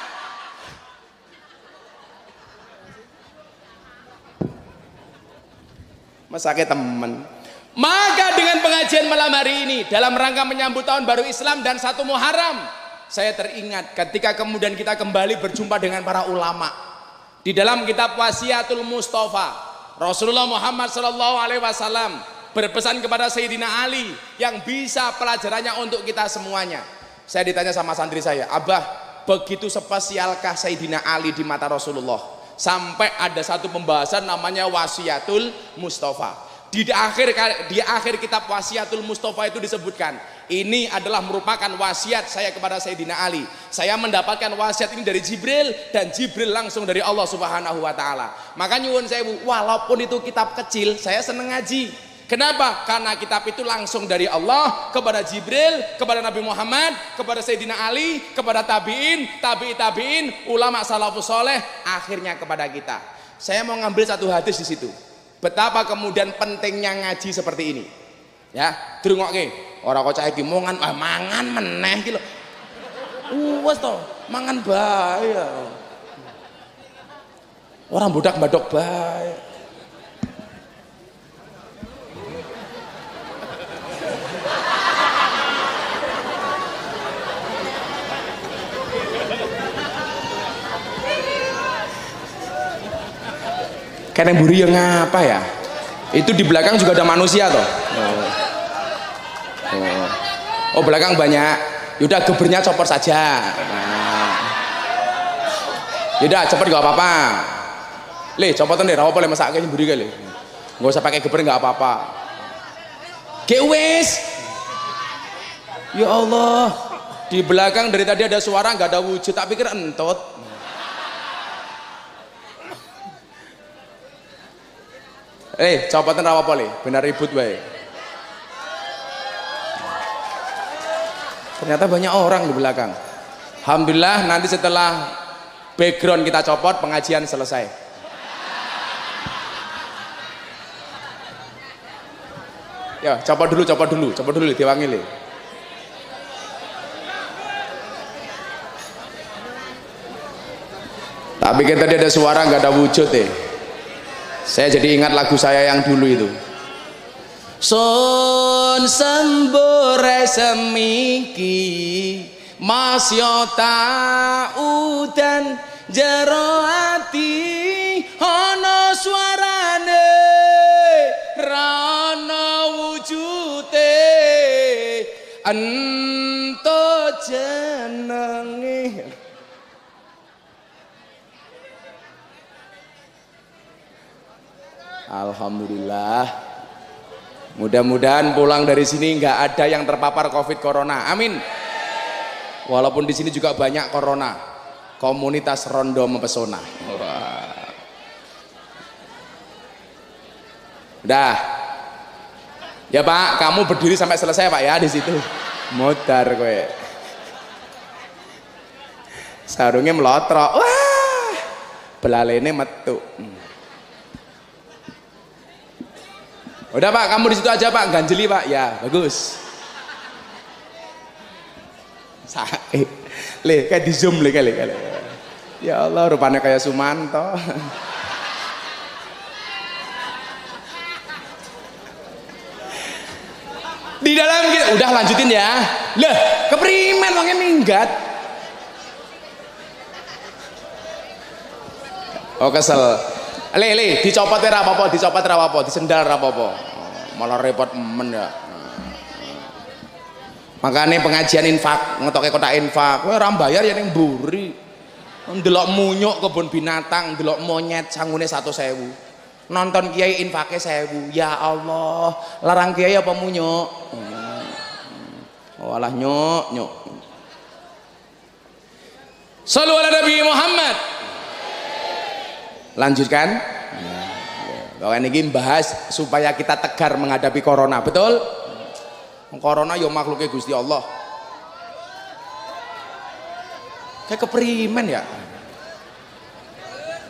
Masake temen. Maka dengan pengajian malam hari ini dalam rangka menyambut tahun baru Islam dan satu Muharram, saya teringat ketika kemudian kita kembali berjumpa dengan para ulama di dalam kitab Wasiatul Mustafa Rasulullah Muhammad Sallallahu Alaihi Wasallam berpesan kepada Sayyidina Ali yang bisa pelajarannya untuk kita semuanya. Saya ditanya sama santri saya, Abah, begitu spesialkah Sayyidina Ali di mata Rasulullah? Sampai ada satu pembahasan namanya wasiatul Mustafa. Di akhir di akhir kitab Wasiatul Mustafa itu disebutkan, ini adalah merupakan wasiat saya kepada Sayyidina Ali. Saya mendapatkan wasiat ini dari Jibril dan Jibril langsung dari Allah Subhanahu wa taala. Maka nyuwun saya walaupun itu kitab kecil, saya seneng ngaji. Kenapa? Karena kitab itu langsung dari Allah kepada Jibril, kepada Nabi Muhammad, kepada Sayyidina Ali, kepada tabi'in, tabi'i tabi'in, ulama salafus soleh, akhirnya kepada kita. Saya mau ngambil satu hadis di situ. Betapa kemudian pentingnya ngaji seperti ini. Ya, drungokke. Ora kok cah iki mongan ah, mangan meneh iki lho. Wes to, mangan bae ya. Orang budak badok bae. Karena buri yang ngapa ya? Itu di belakang juga ada manusia toh. Oh, belakang banyak. Yaudah gebernya copot saja. Yaudah cepet gak apa-apa. Le, copotan deh, apa boleh masak kayak buri kali. Gak usah pakai geber gak apa-apa. Gewes. Ya Allah. Di belakang dari tadi ada suara nggak ada wujud, tak pikir entot. Eh, copotan rawa poli, benar ribut baik. Ternyata banyak orang di belakang. Alhamdulillah nanti setelah background kita copot, pengajian selesai. Ya, copot dulu, copot dulu, copot dulu, diwangi. Tapi kan tadi ada suara nggak ada wujud deh. Saya jadi ingat lagu saya yang dulu itu. Sun sembure semiki Mas yota udan jero ati ana suarane rana wujute ento jenenge Alhamdulillah. Mudah-mudahan pulang dari sini nggak ada yang terpapar COVID Corona. Amin. Walaupun di sini juga banyak Corona. Komunitas Rondo mempesona. Udah. Ya Pak, kamu berdiri sampai selesai Pak ya di situ. Modar kowe. Sarungnya melotrok. Wah. Belalene metu. Hmm. Udah Pak, kamu di situ aja Pak, ganjeli Pak. Ya, bagus. Sakit. Le, kayak di zoom le kali kali. Ya Allah, rupanya kayak Sumanto. di dalam kita udah lanjutin ya. Lah, keprimen wongnya minggat. Oh kesel. Le le dicopot ora apa-apa, dicopot ora apa-apa, disendal ora apa-apa. Oh, malah repot men ya. Makanya pengajian infak, ngetoke kotak infak, kowe ora bayar ya ning mburi. Ndelok munyuk kebun binatang, ndelok monyet sangune 100.000. Nonton kiai infake 1000. Ya Allah, larang kiai apa munyuk? Oh, alah nyuk, nyuk. Sallu ala Nabi Muhammad lanjutkan. Bahwa ini bahas supaya kita tegar menghadapi corona betul? Corona yo makhluknya Gusti Allah. Kayak keprimen ya.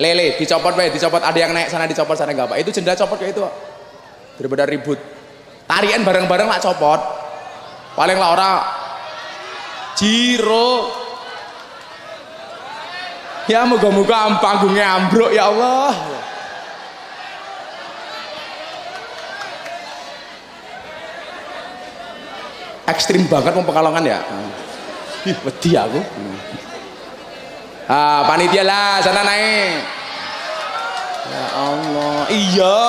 Lele dicopot baik dicopot. Ada yang naik sana dicopot sana enggak apa. Itu jendela copot kayak itu daripada ribut. Tarian bareng-bareng lah copot. Paling lah orang jiro Ya moga-moga panggungnya ambruk ya Allah. Ekstrim banget mau pekalongan ya. Ih, wedi aku. Ah, panitia lah sana naik. Ya Allah. Iya.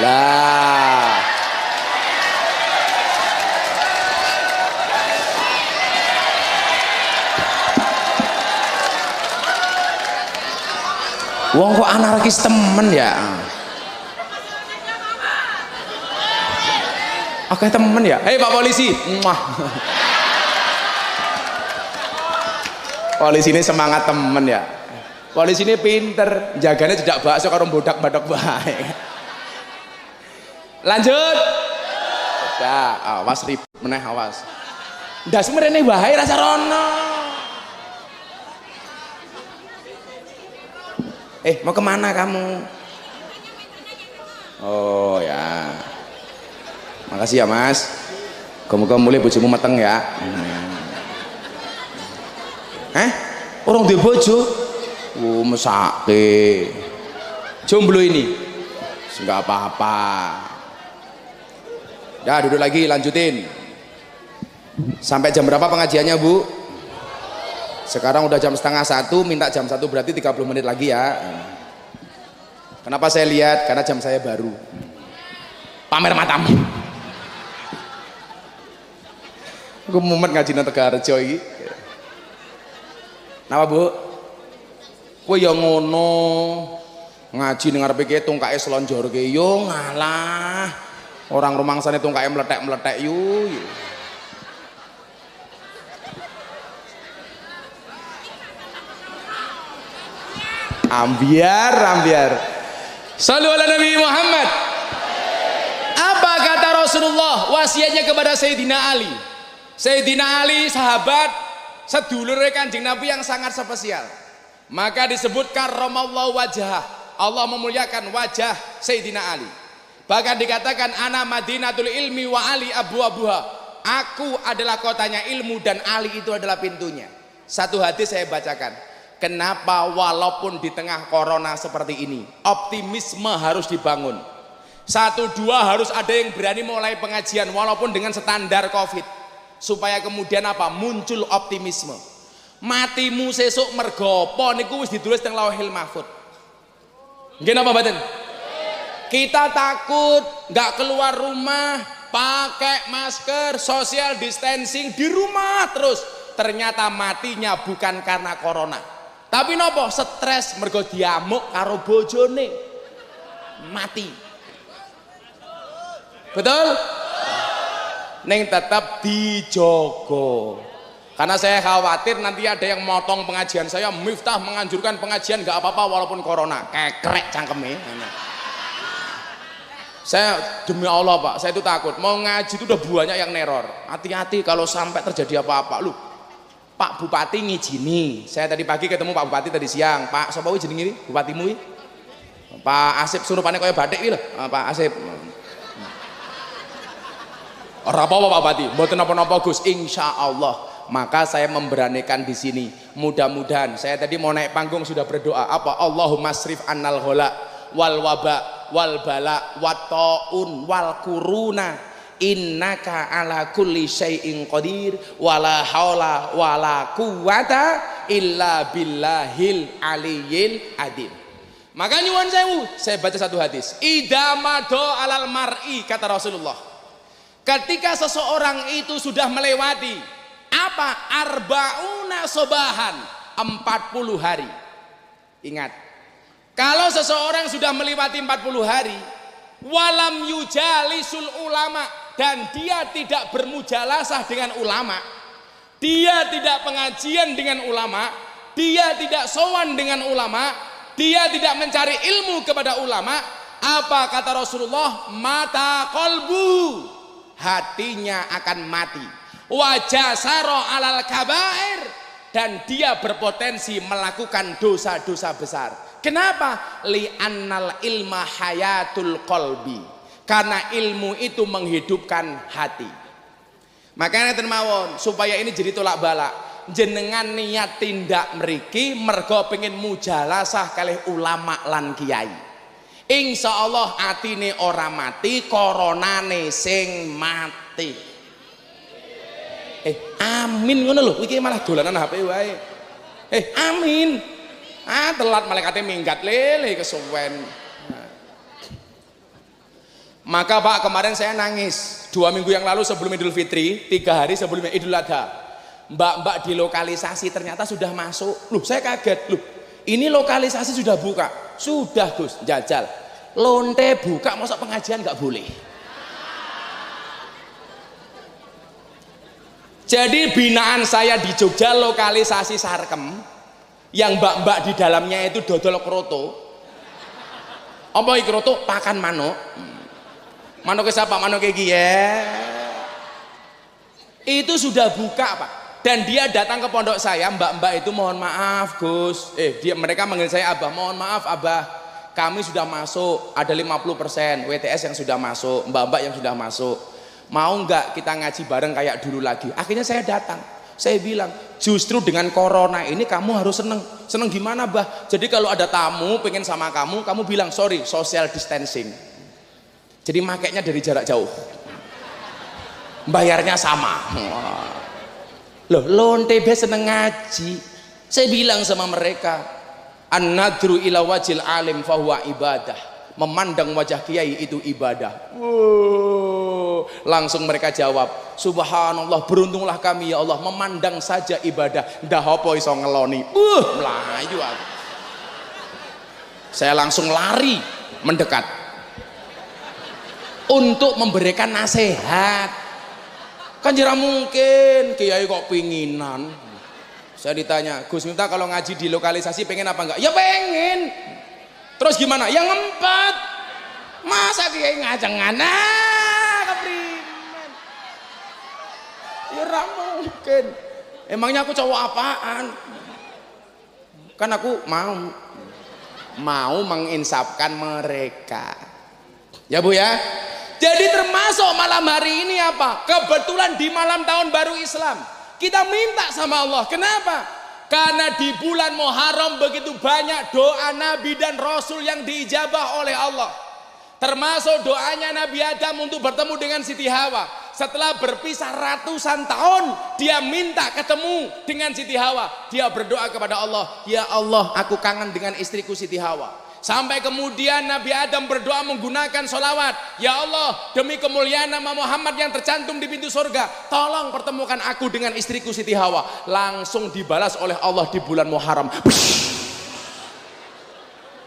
Lah. Wong kok anarkis temen ya. Oke temen ya. Hei Pak Polisi. Polisi ini semangat temen ya. Polisi ini pinter, jaganya tidak bakso karo bodak badok baik. Lanjut. Ya, awas ribut meneh awas. Ndas mrene wae rasa rono. Eh, mau ke mana kamu? Oh ya. Makasih ya mas. Kamu-kamu mulai bojomu meteng ya. Eh? Orang di bojo? Oh, mesake. Jomblo ini? Enggak apa-apa. Ya, duduk lagi, lanjutin. Sampai jam berapa pengajiannya, Bu? Sekarang udah jam setengah satu, minta jam satu berarti 30 menit lagi ya. Kenapa saya lihat? Karena jam saya baru. Pamer matamu. Aku mumet ngaji nang Tegarjo iki. Napa, Bu? Kowe ya ngono. Ngaji ning ngarepe ki tungkake slonjorke yo ngalah. Orang rumangsane tungkake meletek-meletek yu. yu. Ambiar, ambiar. Salu ala Nabi Muhammad. Apa kata Rasulullah wasiatnya kepada Sayyidina Ali? Sayyidina Ali sahabat sedulur kanjeng Nabi yang sangat spesial. Maka disebut karramallahu wajah. Allah memuliakan wajah Sayyidina Ali. Bahkan dikatakan ana Madinatul ilmi wa Ali abu abuha. Aku adalah kotanya ilmu dan Ali itu adalah pintunya. Satu hadis saya bacakan. Kenapa walaupun di tengah corona seperti ini, optimisme harus dibangun. Satu dua harus ada yang berani mulai pengajian walaupun dengan standar covid. Supaya kemudian apa? Muncul optimisme. Matimu sesuk mergopo niku wis ditulis teng Lauhil Mahfud. Nggih napa mboten? Kita takut nggak keluar rumah, pakai masker, social distancing di rumah terus. Ternyata matinya bukan karena corona. Tapi nopo stres mergo diamuk karo bojone. Mati. Betul? Neng tetap dijogo. Karena saya khawatir nanti ada yang motong pengajian saya, Miftah menganjurkan pengajian nggak apa-apa walaupun corona. Kekrek cangkeme. Saya demi Allah Pak, saya itu takut. Mau ngaji itu udah banyak yang neror. Hati-hati kalau sampai terjadi apa-apa. Lu Pak Bupati ngijini. Saya tadi pagi ketemu Pak Bupati tadi siang. Pak sapa jeneng ini? Bupatimu iki? Pak Asip surupane kaya batik iki lho. Ah, Pak Asip. Ora apa-apa Pak Bupati, mboten napa-napa Gus, insya Allah. Maka saya memberanikan di sini. Mudah-mudahan saya tadi mau naik panggung sudah berdoa apa? Allahumma srif annal hola wal waba wal bala wat taun wal kuruna innaka ala kulli syai'in qadir wala haula wala quwata illa billahil aliyil adim. Maka nyuwun sewu saya baca satu hadis. Idamado alal mar'i kata Rasulullah. Ketika seseorang itu sudah melewati apa? Arbauna sobahan 40 hari. Ingat kalau seseorang sudah melewati 40 hari walam yujalisul ulama dan dia tidak bermujalasah dengan ulama. Dia tidak pengajian dengan ulama. Dia tidak sowan dengan ulama. Dia tidak mencari ilmu kepada ulama. Apa kata Rasulullah? Mata kolbu. Hatinya akan mati. Wajah saro alal kabair. Dan dia berpotensi melakukan dosa-dosa besar. Kenapa? Li annal ilma hayatul kolbi karena ilmu itu menghidupkan hati. Makanya termawon supaya ini jadi tolak balak jenengan niat tindak meriki mergo pengen mujalasah kalih ulama lan kiai. Insya Allah atine ora mati koronane sing mati. Eh amin ngono lho. Iki malah dolanan HP wae. Eh amin. Ah telat malaikatnya minggat lele kesuwen Maka Pak kemarin saya nangis dua minggu yang lalu sebelum Idul Fitri, tiga hari sebelum Idul Adha. Mbak-mbak di lokalisasi ternyata sudah masuk. Loh saya kaget. Loh ini lokalisasi sudah buka. Sudah Gus, jajal. Lonte buka, masa pengajian nggak boleh. Jadi binaan saya di Jogja lokalisasi Sarkem yang mbak-mbak di dalamnya itu dodol kroto. Apa kroto? Pakan manuk. Manuk ke siapa? Manuk kayak ya. Itu sudah buka, Pak. Dan dia datang ke pondok saya, mbak-mbak itu mohon maaf, Gus. Eh, dia mereka manggil saya Abah, mohon maaf, Abah. Kami sudah masuk, ada 50% WTS yang sudah masuk, mbak-mbak yang sudah masuk. Mau nggak kita ngaji bareng kayak dulu lagi? Akhirnya saya datang. Saya bilang, justru dengan corona ini kamu harus seneng. Seneng gimana, Bah? Jadi kalau ada tamu pengen sama kamu, kamu bilang, sorry, social distancing. Jadi makainya dari jarak jauh. Bayarnya sama. Loh, lonte seneng ngaji. Saya bilang sama mereka, an-nadru ila wajil alim fahuwa ibadah. Memandang wajah kiai itu ibadah. Wow. Langsung mereka jawab, Subhanallah, beruntunglah kami ya Allah memandang saja ibadah. Dah apa iso ngeloni. Uh, melayu aku. Saya langsung lari mendekat untuk memberikan nasihat. Kan jarang mungkin kiai kok pinginan. Saya ditanya Gus Miftah kalau ngaji di lokalisasi pengen apa enggak? Ya pengen. Terus gimana? Yang empat. Masa kiai ngajengan nah keprimen. Ya mungkin. Emangnya aku cowok apaan? Kan aku mau mau menginsapkan mereka. Ya bu ya jadi termasuk malam hari ini apa? Kebetulan di malam tahun baru Islam. Kita minta sama Allah. Kenapa? Karena di bulan Muharram begitu banyak doa Nabi dan Rasul yang diijabah oleh Allah. Termasuk doanya Nabi Adam untuk bertemu dengan Siti Hawa. Setelah berpisah ratusan tahun, dia minta ketemu dengan Siti Hawa. Dia berdoa kepada Allah, "Ya Allah, aku kangen dengan istriku Siti Hawa." Sampai kemudian Nabi Adam berdoa menggunakan solawat. Ya Allah, demi kemuliaan nama Muhammad yang tercantum di pintu surga, tolong pertemukan aku dengan istriku Siti Hawa. Langsung dibalas oleh Allah di bulan Muharram.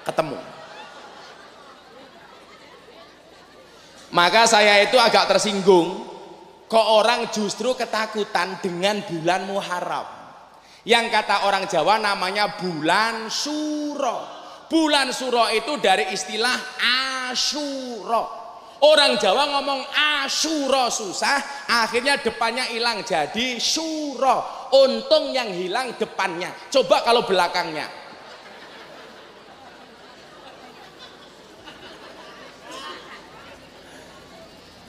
Ketemu. Maka saya itu agak tersinggung. Kok orang justru ketakutan dengan bulan Muharram. Yang kata orang Jawa namanya bulan Suro. Bulan suro itu dari istilah Asyura. Orang Jawa ngomong Asyura susah, akhirnya depannya hilang jadi Suro. Untung yang hilang depannya. Coba kalau belakangnya.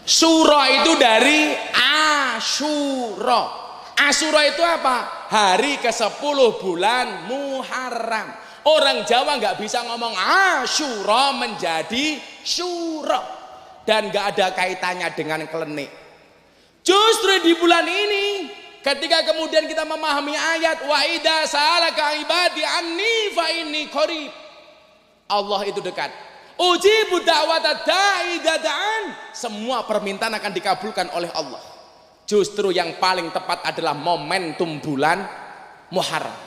Suro itu dari Asyura. Asyura itu apa? Hari ke-10 bulan Muharram. Orang Jawa nggak bisa ngomong Asyura menjadi Syura dan nggak ada kaitannya dengan klenik. Justru di bulan ini ketika kemudian kita memahami ayat wa idza salaka ibadi anni fa inni qarib. Allah itu dekat. Uji da'wata da'i dadaan. Semua permintaan akan dikabulkan oleh Allah. Justru yang paling tepat adalah momentum bulan Muharram.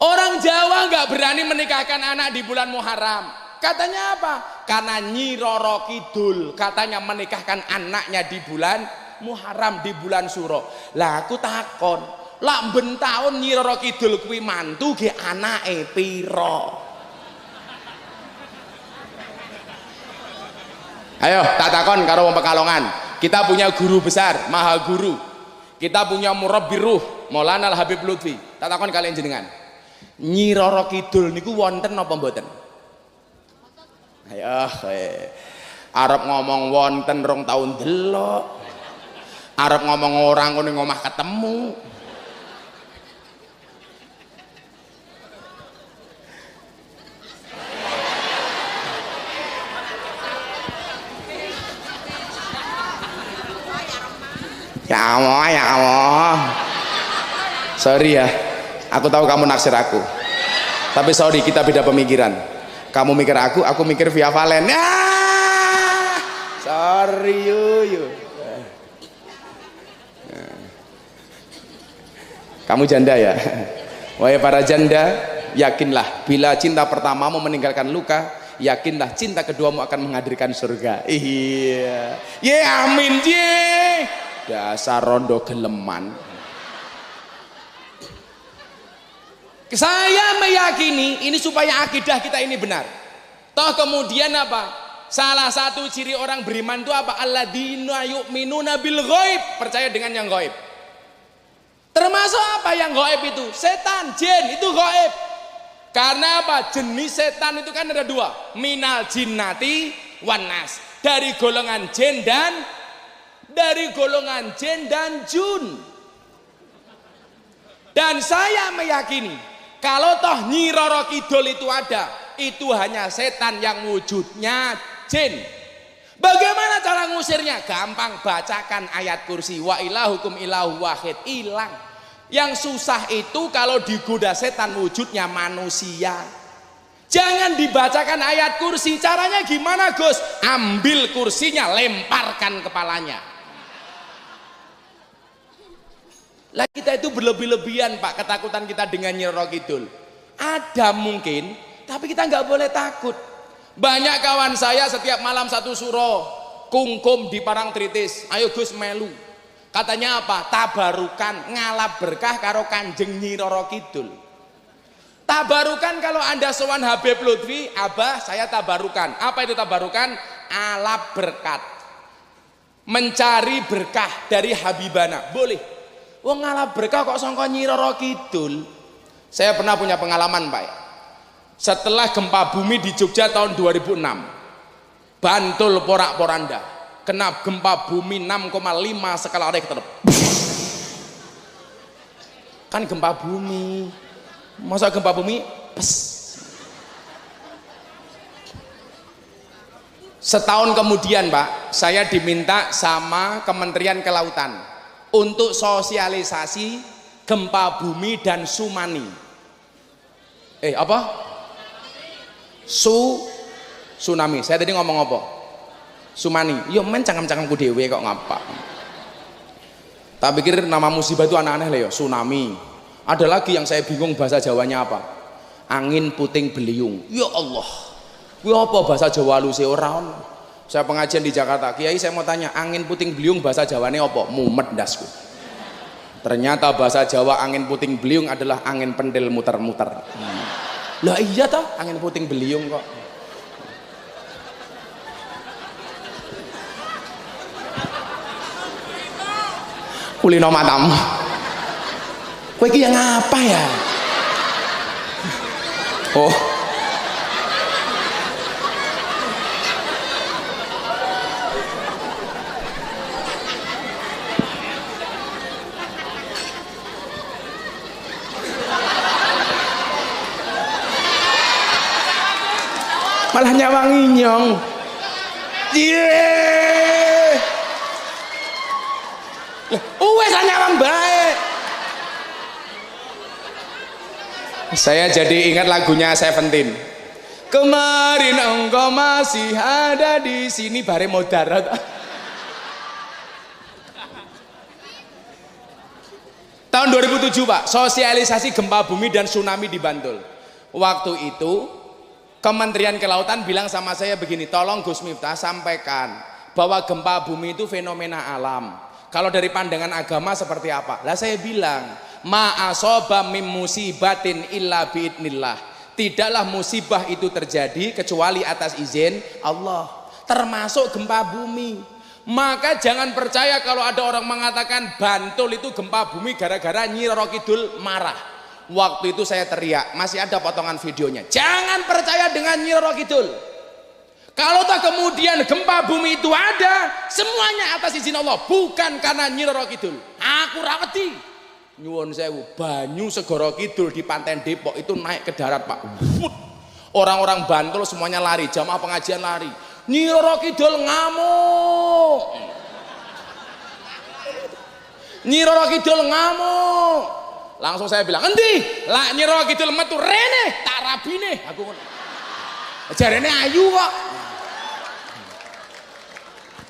Orang Jawa nggak berani menikahkan anak di bulan Muharram. Katanya apa? Karena Nyi Roro Kidul katanya menikahkan anaknya di bulan Muharram di bulan Suro. Lah aku takon, lah ben taun Nyi Roro Kidul kuwi mantu ge anake piro? Ayo tak takon karo wong Pekalongan. Kita punya guru besar, maha guru. Kita punya murabbiruh, Maulana Al Habib Lutfi. Tak takon kalian jenengan. Nyi Roro Kidul niku wonten apa mboten? Ayo. Arab ngomong wonten rong tahun delok. Arab ngomong orang kene ngomah ketemu. Ya Allah, ya Allah. Sorry ya. Aku tahu kamu naksir aku. Tapi sorry, kita beda pemikiran. Kamu mikir aku, aku mikir via Valen. Ya! sorry yuyu. Kamu janda ya? Wahai para janda, yakinlah bila cinta pertamamu meninggalkan luka, yakinlah cinta keduamu akan menghadirkan surga. Iya. Ye amin ye. Dasar rondo geleman. Saya meyakini ini supaya akidah kita ini benar. Toh kemudian apa? Salah satu ciri orang beriman itu apa? Alladzina yu'minuna bil ghaib, percaya dengan yang gaib. Termasuk apa yang gaib itu? Setan, jin, itu gaib. Karena apa? Jenis setan itu kan ada dua. Minal jinnati wanas. Dari golongan jin dan dari golongan jin dan jun. Dan saya meyakini kalau toh Nyi Roro Kidul itu ada, itu hanya setan yang wujudnya jin. Bagaimana cara ngusirnya? Gampang bacakan ayat kursi wa ilahukum ilahu wahid hilang. Yang susah itu kalau digoda setan wujudnya manusia. Jangan dibacakan ayat kursi. Caranya gimana, Gus? Ambil kursinya, lemparkan kepalanya. Lah kita itu berlebih-lebihan Pak ketakutan kita dengan Nyiro Kidul. Ada mungkin, tapi kita nggak boleh takut. Banyak kawan saya setiap malam satu suro kungkum di Parang Tritis. Ayo Gus melu. Katanya apa? Tabarukan ngalap berkah karo Kanjeng Nyi Roro Kidul. Tabarukan kalau Anda sowan Habib Lutfi, Abah saya tabarukan. Apa itu tabarukan? Alap berkat. Mencari berkah dari Habibana. Boleh. Wong ngalap berkah kok sangka Nyi Roro Kidul. Saya pernah punya pengalaman, Pak. Setelah gempa bumi di Jogja tahun 2006. Bantul porak-poranda kena gempa bumi 6,5 skala Richter. Kan gempa bumi. Masa gempa bumi? Pes. Setahun kemudian, Pak, saya diminta sama Kementerian Kelautan untuk sosialisasi gempa bumi dan tsunami. Eh, apa? Su tsunami. Saya tadi ngomong apa? Sumani, yo men cangkem-cangkemku dewe kok ngapa. Tak pikir nama musibah itu aneh-aneh lah ya, tsunami. Ada lagi yang saya bingung bahasa Jawanya apa? Angin puting beliung. Ya Allah. Kuwi apa bahasa Jawa lu ono. Saya pengajian di Jakarta, Kiai saya mau tanya, angin puting beliung bahasa Jawane apa? Mumet dasku. Ternyata bahasa Jawa angin puting beliung adalah angin pendel muter-muter. Hmm. Lah iya toh, angin puting beliung kok. kulino matamu kowe iki yang apa ya oh malah nyawangi nyong yeah. Uwes nyawang baik. Saya jadi ingat lagunya Seventeen. Kemarin engkau masih ada di sini bare darat. Tahun 2007 Pak, sosialisasi gempa bumi dan tsunami di Bantul. Waktu itu Kementerian Kelautan bilang sama saya begini, tolong Gus Miftah sampaikan bahwa gempa bumi itu fenomena alam kalau dari pandangan agama seperti apa? Lah saya bilang, ma'asoba mim musibatin illa biidnillah. Tidaklah musibah itu terjadi kecuali atas izin Allah. Termasuk gempa bumi. Maka jangan percaya kalau ada orang mengatakan Bantul itu gempa bumi gara-gara Nyi Roro Kidul marah. Waktu itu saya teriak, masih ada potongan videonya. Jangan percaya dengan Nyi Roro Kidul. Kalau tak kemudian gempa bumi itu ada, semuanya atas izin Allah, bukan karena Nyiro Kidul. Aku rawati. Nyuwun sewu, Banyu Segoro Kidul di Pantai Depok itu naik ke darat, Pak. Orang-orang Bantul semuanya lari, jamaah pengajian lari. Nyiro Kidul ngamuk. Nyiro Kidul ngamuk. Langsung saya bilang, "Endi? Lah Nyiro Kidul metu rene, tak rabine." Aku Jarene ayu kok.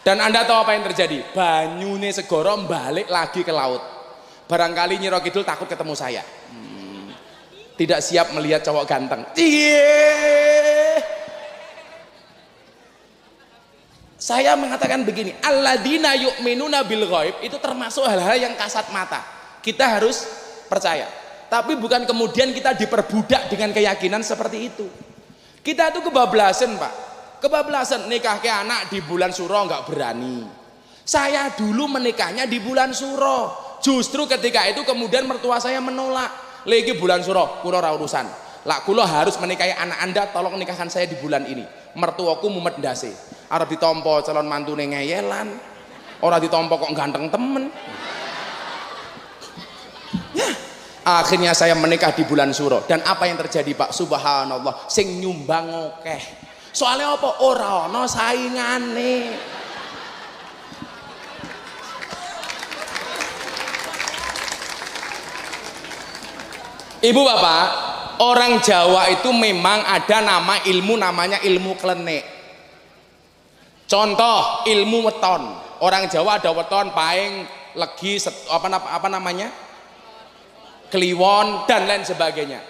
Dan Anda tahu apa yang terjadi? Banyune segoro balik lagi ke laut. Barangkali Nyi Kidul takut ketemu saya. Hmm. Tidak siap melihat cowok ganteng. Cie. Saya mengatakan begini, alladzina yu'minuna bil ghaib itu termasuk hal-hal yang kasat mata. Kita harus percaya. Tapi bukan kemudian kita diperbudak dengan keyakinan seperti itu. Kita itu kebablasan, Pak. Kebablasan nikah ke anak di bulan suro nggak berani. Saya dulu menikahnya di bulan suro. Justru ketika itu kemudian mertua saya menolak. Lagi bulan suro, kulo urusan. Lah kulo harus menikahi anak Anda, tolong nikahkan saya di bulan ini. Mertuaku mumet ndase. Arep ditompo calon mantune ngeyelan. Ora ditompo kok ganteng temen. Ya, akhirnya saya menikah di bulan suro dan apa yang terjadi Pak Subhanallah sing nyumbang okeh soalnya apa ora ana saingane Ibu Bapak, orang Jawa itu memang ada nama ilmu namanya ilmu klenik. Contoh ilmu weton. Orang Jawa ada weton paling legi apa apa namanya? Kliwon dan lain sebagainya.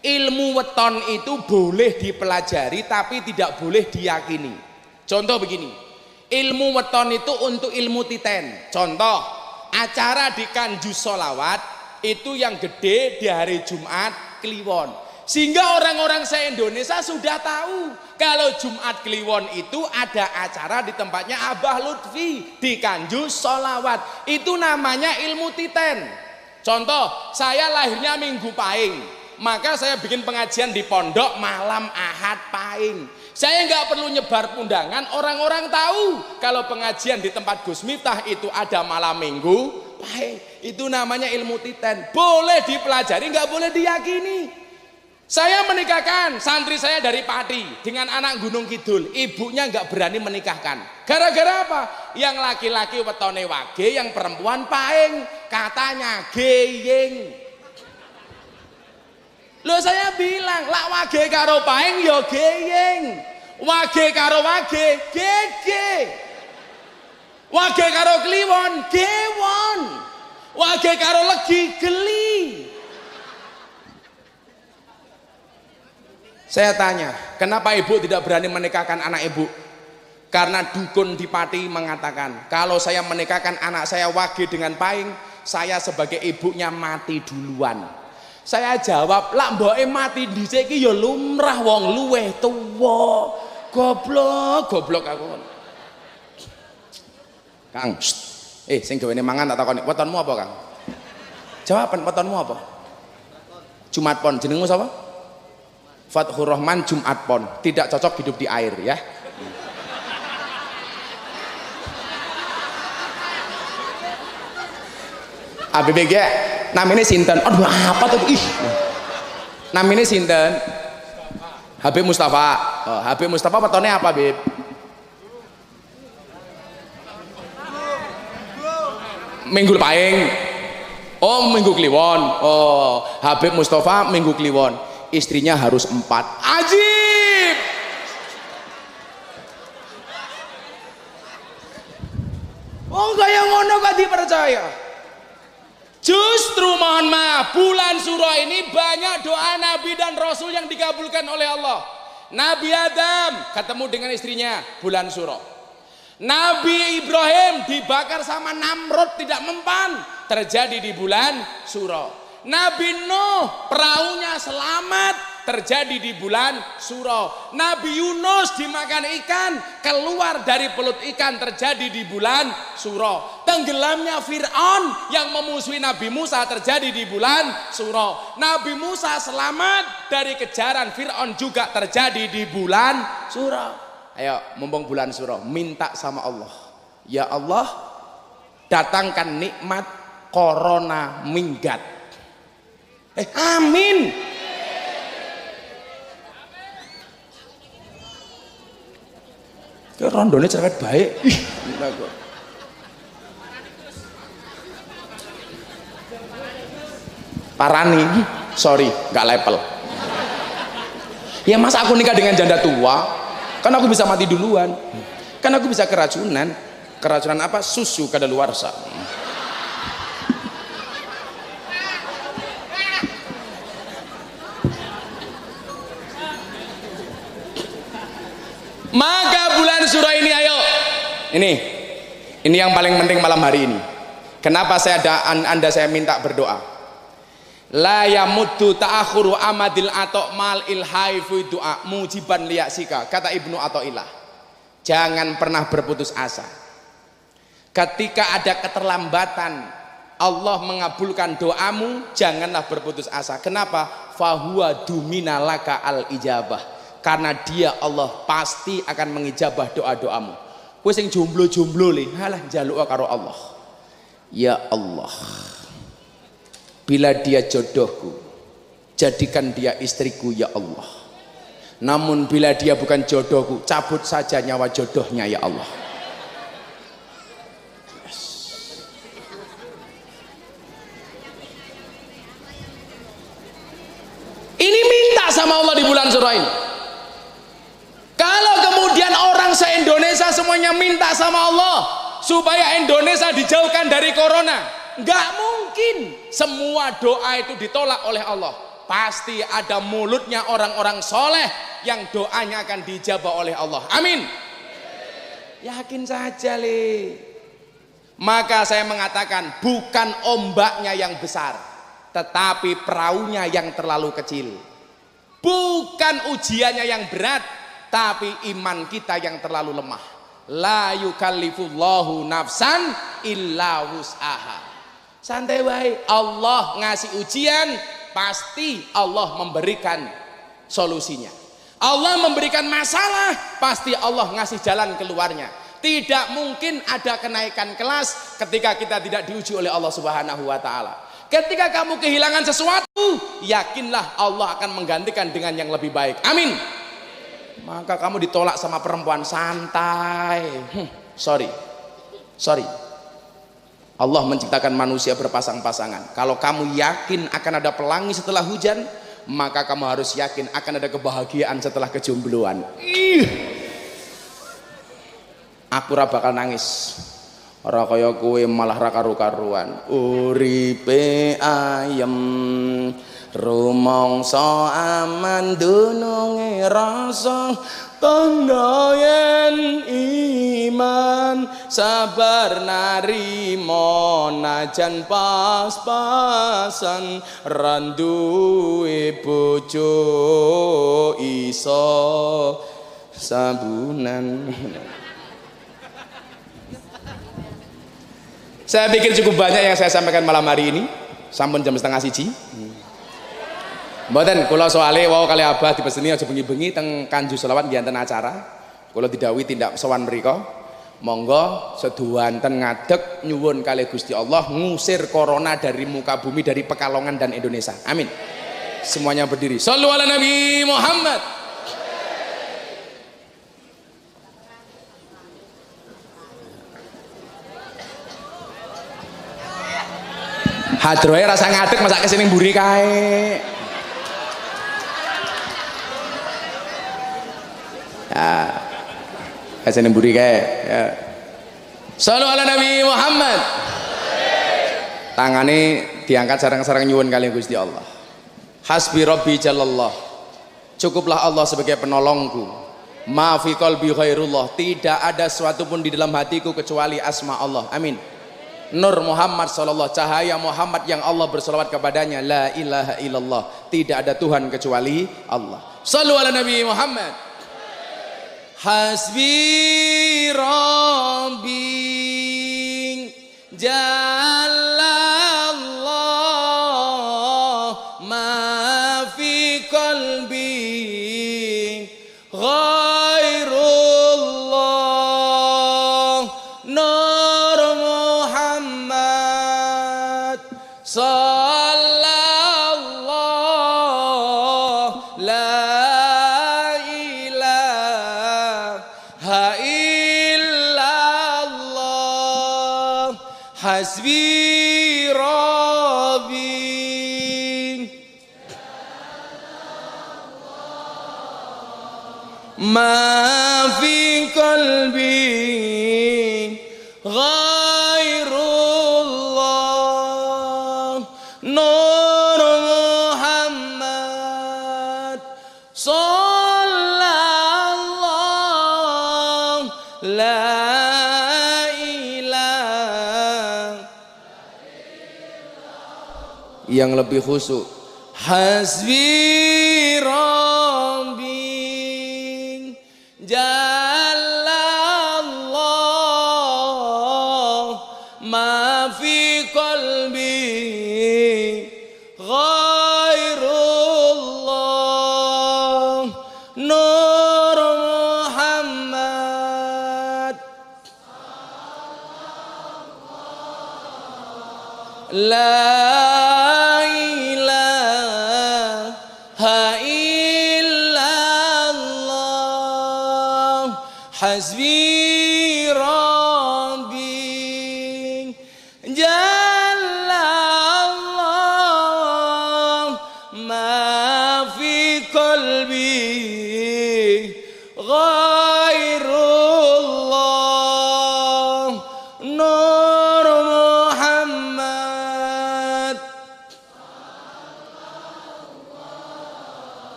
Ilmu weton itu boleh dipelajari tapi tidak boleh diyakini. Contoh begini. Ilmu weton itu untuk ilmu titen. Contoh, acara di kanjus solawat itu yang gede di hari Jumat Kliwon. Sehingga orang-orang se-Indonesia sudah tahu kalau Jumat Kliwon itu ada acara di tempatnya Abah Lutfi di Kanjus Solawat. Itu namanya ilmu titen. Contoh, saya lahirnya Minggu Pahing, maka saya bikin pengajian di pondok malam Ahad Pahing. Saya nggak perlu nyebar undangan, orang-orang tahu kalau pengajian di tempat Gus Miftah itu ada malam Minggu Pahing. Itu namanya ilmu titen. Boleh dipelajari, nggak boleh diyakini. Saya menikahkan santri saya dari Pati dengan anak Gunung Kidul. Ibunya nggak berani menikahkan. Gara-gara apa? Yang laki-laki wetone wage, yang perempuan paing. Katanya geyeng. Lo saya bilang, lak wage karo paing yo geyeng. Wage karo wage, gege. Wage karo kliwon, gewon. Wage karo legi, geli. Saya tanya, kenapa ibu tidak berani menikahkan anak ibu? Karena dukun di Pati mengatakan, kalau saya menikahkan anak saya wage dengan paing, saya sebagai ibunya mati duluan. Saya jawab, lah mboke mati dhisik iki ya lumrah wong luweh tuwa. Goblok, goblok aku. Kang, shh. eh sing mangan tak takoni, wetonmu apa, Kang? Jawaban wetonmu apa? Jumat pon, jenengmu sapa? Fathur Rahman Jumat Pon. Tidak cocok hidup di air ya. ABBG namanya sinten? Aduh apa tuh? Ih. Namanya sinten? Habib Mustafa. Oh, Habib Mustafa petone apa Bib? Minggu Paing Oh Minggu Kliwon. Oh Habib Mustafa Minggu Kliwon istrinya harus empat. Ajib! Oh kayak ngono gak dipercaya. Justru mohon maaf bulan surah ini banyak doa nabi dan rasul yang dikabulkan oleh Allah. Nabi Adam ketemu dengan istrinya bulan surah. Nabi Ibrahim dibakar sama Namrud tidak mempan terjadi di bulan surah Nabi Nuh perahunya selamat terjadi di bulan Suro. Nabi Yunus dimakan ikan keluar dari pelut ikan terjadi di bulan Suro. Tenggelamnya Fir'aun yang memusuhi Nabi Musa terjadi di bulan Suro. Nabi Musa selamat dari kejaran Fir'aun juga terjadi di bulan Suro. Ayo mumpung bulan Suro minta sama Allah. Ya Allah datangkan nikmat corona minggat Eh, amin. Ke rondone cerewet baik. Parani, sorry, nggak level. Ya masa aku nikah dengan janda tua? Kan aku bisa mati duluan. Kan aku bisa keracunan. keracunan apa susu kadaluarsa maka bulan surah ini ayo. Ini. Ini yang paling penting malam hari ini. Kenapa saya ada anda saya minta berdoa? La yamuddu ta'akhuru amadil atok mal ilhaifu doa mujiban kata Ibnu Athaillah jangan pernah berputus asa. Ketika ada keterlambatan Allah mengabulkan doamu janganlah berputus asa. Kenapa? Fahuwa dumina laka al ijabah karena dia Allah pasti akan mengijabah doa-doamu. Kowe sing jomblo-jomblo le halah njaluk karo Allah. Ya Allah bila dia jodohku jadikan dia istriku ya Allah. Namun bila dia bukan jodohku cabut saja nyawa jodohnya ya Allah. Ini minta sama Allah di bulan surah ini kalau kemudian orang semuanya minta sama Allah supaya Indonesia dijauhkan dari corona, nggak mungkin semua doa itu ditolak oleh Allah. Pasti ada mulutnya orang-orang soleh yang doanya akan dijabah oleh Allah. Amin. Yakin saja le. Maka saya mengatakan bukan ombaknya yang besar, tetapi perahunya yang terlalu kecil. Bukan ujiannya yang berat, tapi iman kita yang terlalu lemah la yukallifullahu nafsan illa wus'aha. Santai wae Allah ngasih ujian pasti Allah memberikan solusinya. Allah memberikan masalah pasti Allah ngasih jalan keluarnya. Tidak mungkin ada kenaikan kelas ketika kita tidak diuji oleh Allah Subhanahu wa taala. Ketika kamu kehilangan sesuatu yakinlah Allah akan menggantikan dengan yang lebih baik. Amin maka kamu ditolak sama perempuan santai. Sorry. Sorry. Allah menciptakan manusia berpasang-pasangan. Kalau kamu yakin akan ada pelangi setelah hujan maka kamu harus yakin akan ada kebahagiaan setelah kejombloan. Ih. Aku ora bakal nangis. Ora kaya malah ra karu-karuan. Uripe ayem rumangsa aman dununge rasa tanda yen iman. Sabar narimo najan pas-pasan. Randuwe bojo iso sabunan. Saya pikir cukup banyak yang saya sampaikan malam hari ini. Sampun jam setengah siji Mboten kula soale wau kali abah dipeseni aja bengi-bengi teng Kanju Selawat nggih acara. Kula didhawuhi tindak sowan mriku. Monggo seduanten ngadeg nyuwun kali Gusti Allah ngusir corona dari muka bumi dari Pekalongan dan Indonesia. Amin. Semuanya berdiri. Sallu ala Nabi Muhammad. Hadroe rasa ngadeg masa ke sini mburi kae. Ya. Kasih nemburi kae. Ya. Sallu ala Nabi Muhammad. Tangane diangkat sarang-sarang nyuwun kali Gusti Allah. Hasbi Rabbi Jalallah. Cukuplah Allah sebagai penolongku. Ma fi qalbi khairullah. Tidak ada sesuatu pun di dalam hatiku kecuali asma Allah. Amin. Nur Muhammad sallallahu cahaya Muhammad yang Allah berselawat kepadanya la ilaha illallah tidak ada Tuhan kecuali Allah sallu ala Nabi Muhammad Hasbi Rabbi Jalallah ما في قلبي غير الله نور محمد صلى الله لا إله yang lebih khusus hasbi جل الله ما في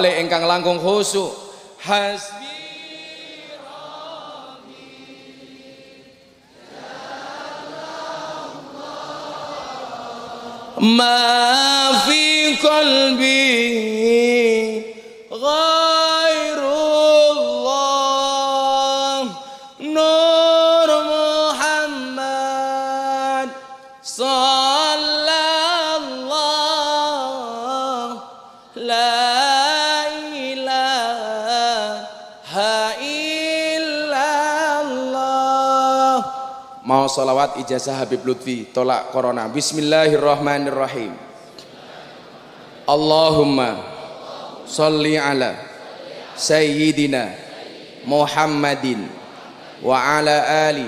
balik ingkang langkung khusuk. Hasbi Ma fi kalbi Mau salawat ijazah Habib Lutfi tolak corona. Bismillahirrahmanirrahim. Allahumma salli ala sayyidina Muhammadin wa ala ali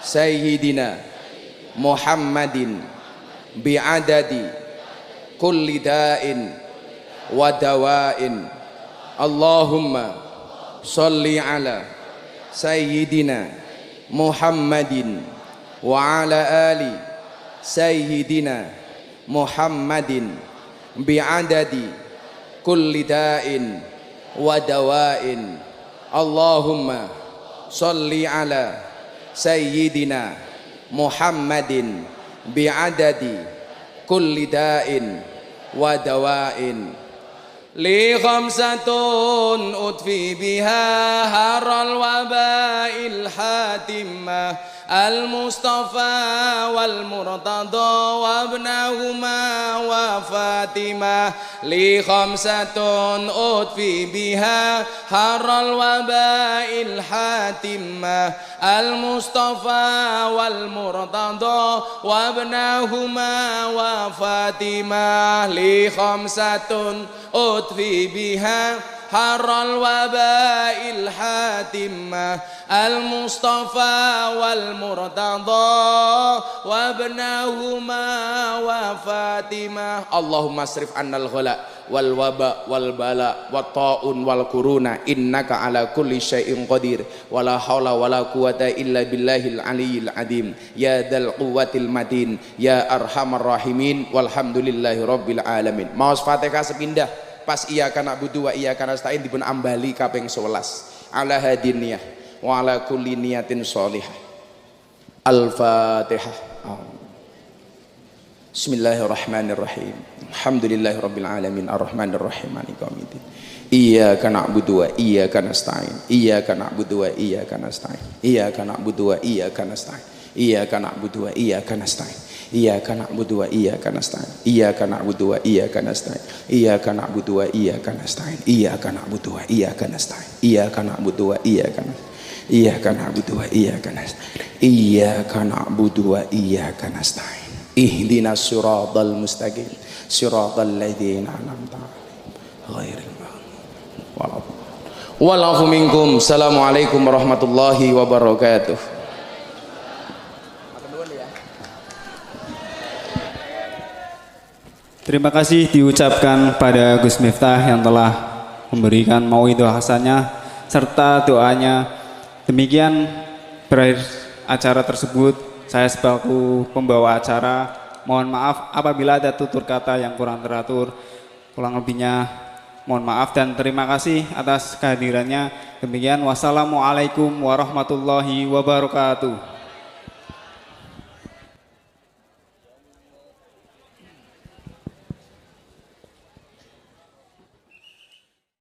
sayyidina Muhammadin bi'adadi kulli da'in wa dawa'in. Allahumma salli ala sayyidina محمد وعلى آل سيدنا محمد بعدد كل داء ودواء. اللهم صل على سيدنا محمد بعدد كل داء ودواء. لي خمسة أطفي بها هر الوباء الحاتمة المصطفى والمرتضى وابنهما وفاطمة لي خمسة أطفي بها حر الوباء الحاتمة. المصطفى والمرتضى وابنهما وفاطمة لي خمسة أطفي بها حر الوباء الحاتمة المصطفى والمرتضى وابنهما وفاطمة اللهم اصرف عنا الغلاء والوباء والبلاء والطاعون والكورونا إنك على كل شيء قدير ولا حول ولا قوة إلا بالله العلي العظيم يا ذا القوة المتين يا أرحم الراحمين والحمد لله رب العالمين Maos Fatihah sepindah pas iya kana budu wa iya kana stain dipun ambali kaping 11 ala hadiniyah wa ala kulli niyatin sholihah al-fatihah. Bismillahirrahmanirrahim. Alhamdulillahi rabbil alamin. Arrahmanir rahim maliki yaumiddin. Iyyaka na'budu wa iyyaka nasta'in Iyyaka na'budu wa iyyaka nasta'in Iyyaka na'budu wa iyyaka nasta'in Iyyaka na'budu wa iyyaka nasta'in Iyyaka na'budu wa iyyaka nasta'in Iyyaka na'budu wa iyyaka nasta'in Iyyaka na'budu wa iyyaka nasta'in Iyyaka na'budu wa iyyaka nasta'in Iyyaka na'budu wa iyyaka nasta'in Iyyaka na'budu wa iyyaka nasta'in Iyyaka na'budu wa iyyaka nasta'in Ihdinas siratal mustaqim Siratal ladzina an'amta 'alaihim ghairil maghdubi Wallahu minkum. Assalamualaikum warahmatullahi wabarakatuh. Terima kasih diucapkan pada Gus Miftah yang telah memberikan mau itu hasannya serta doanya Demikian berakhir acara tersebut. Saya sebagai pembawa acara mohon maaf apabila ada tutur kata yang kurang teratur. Kurang lebihnya mohon maaf dan terima kasih atas kehadirannya. Demikian wassalamualaikum warahmatullahi wabarakatuh.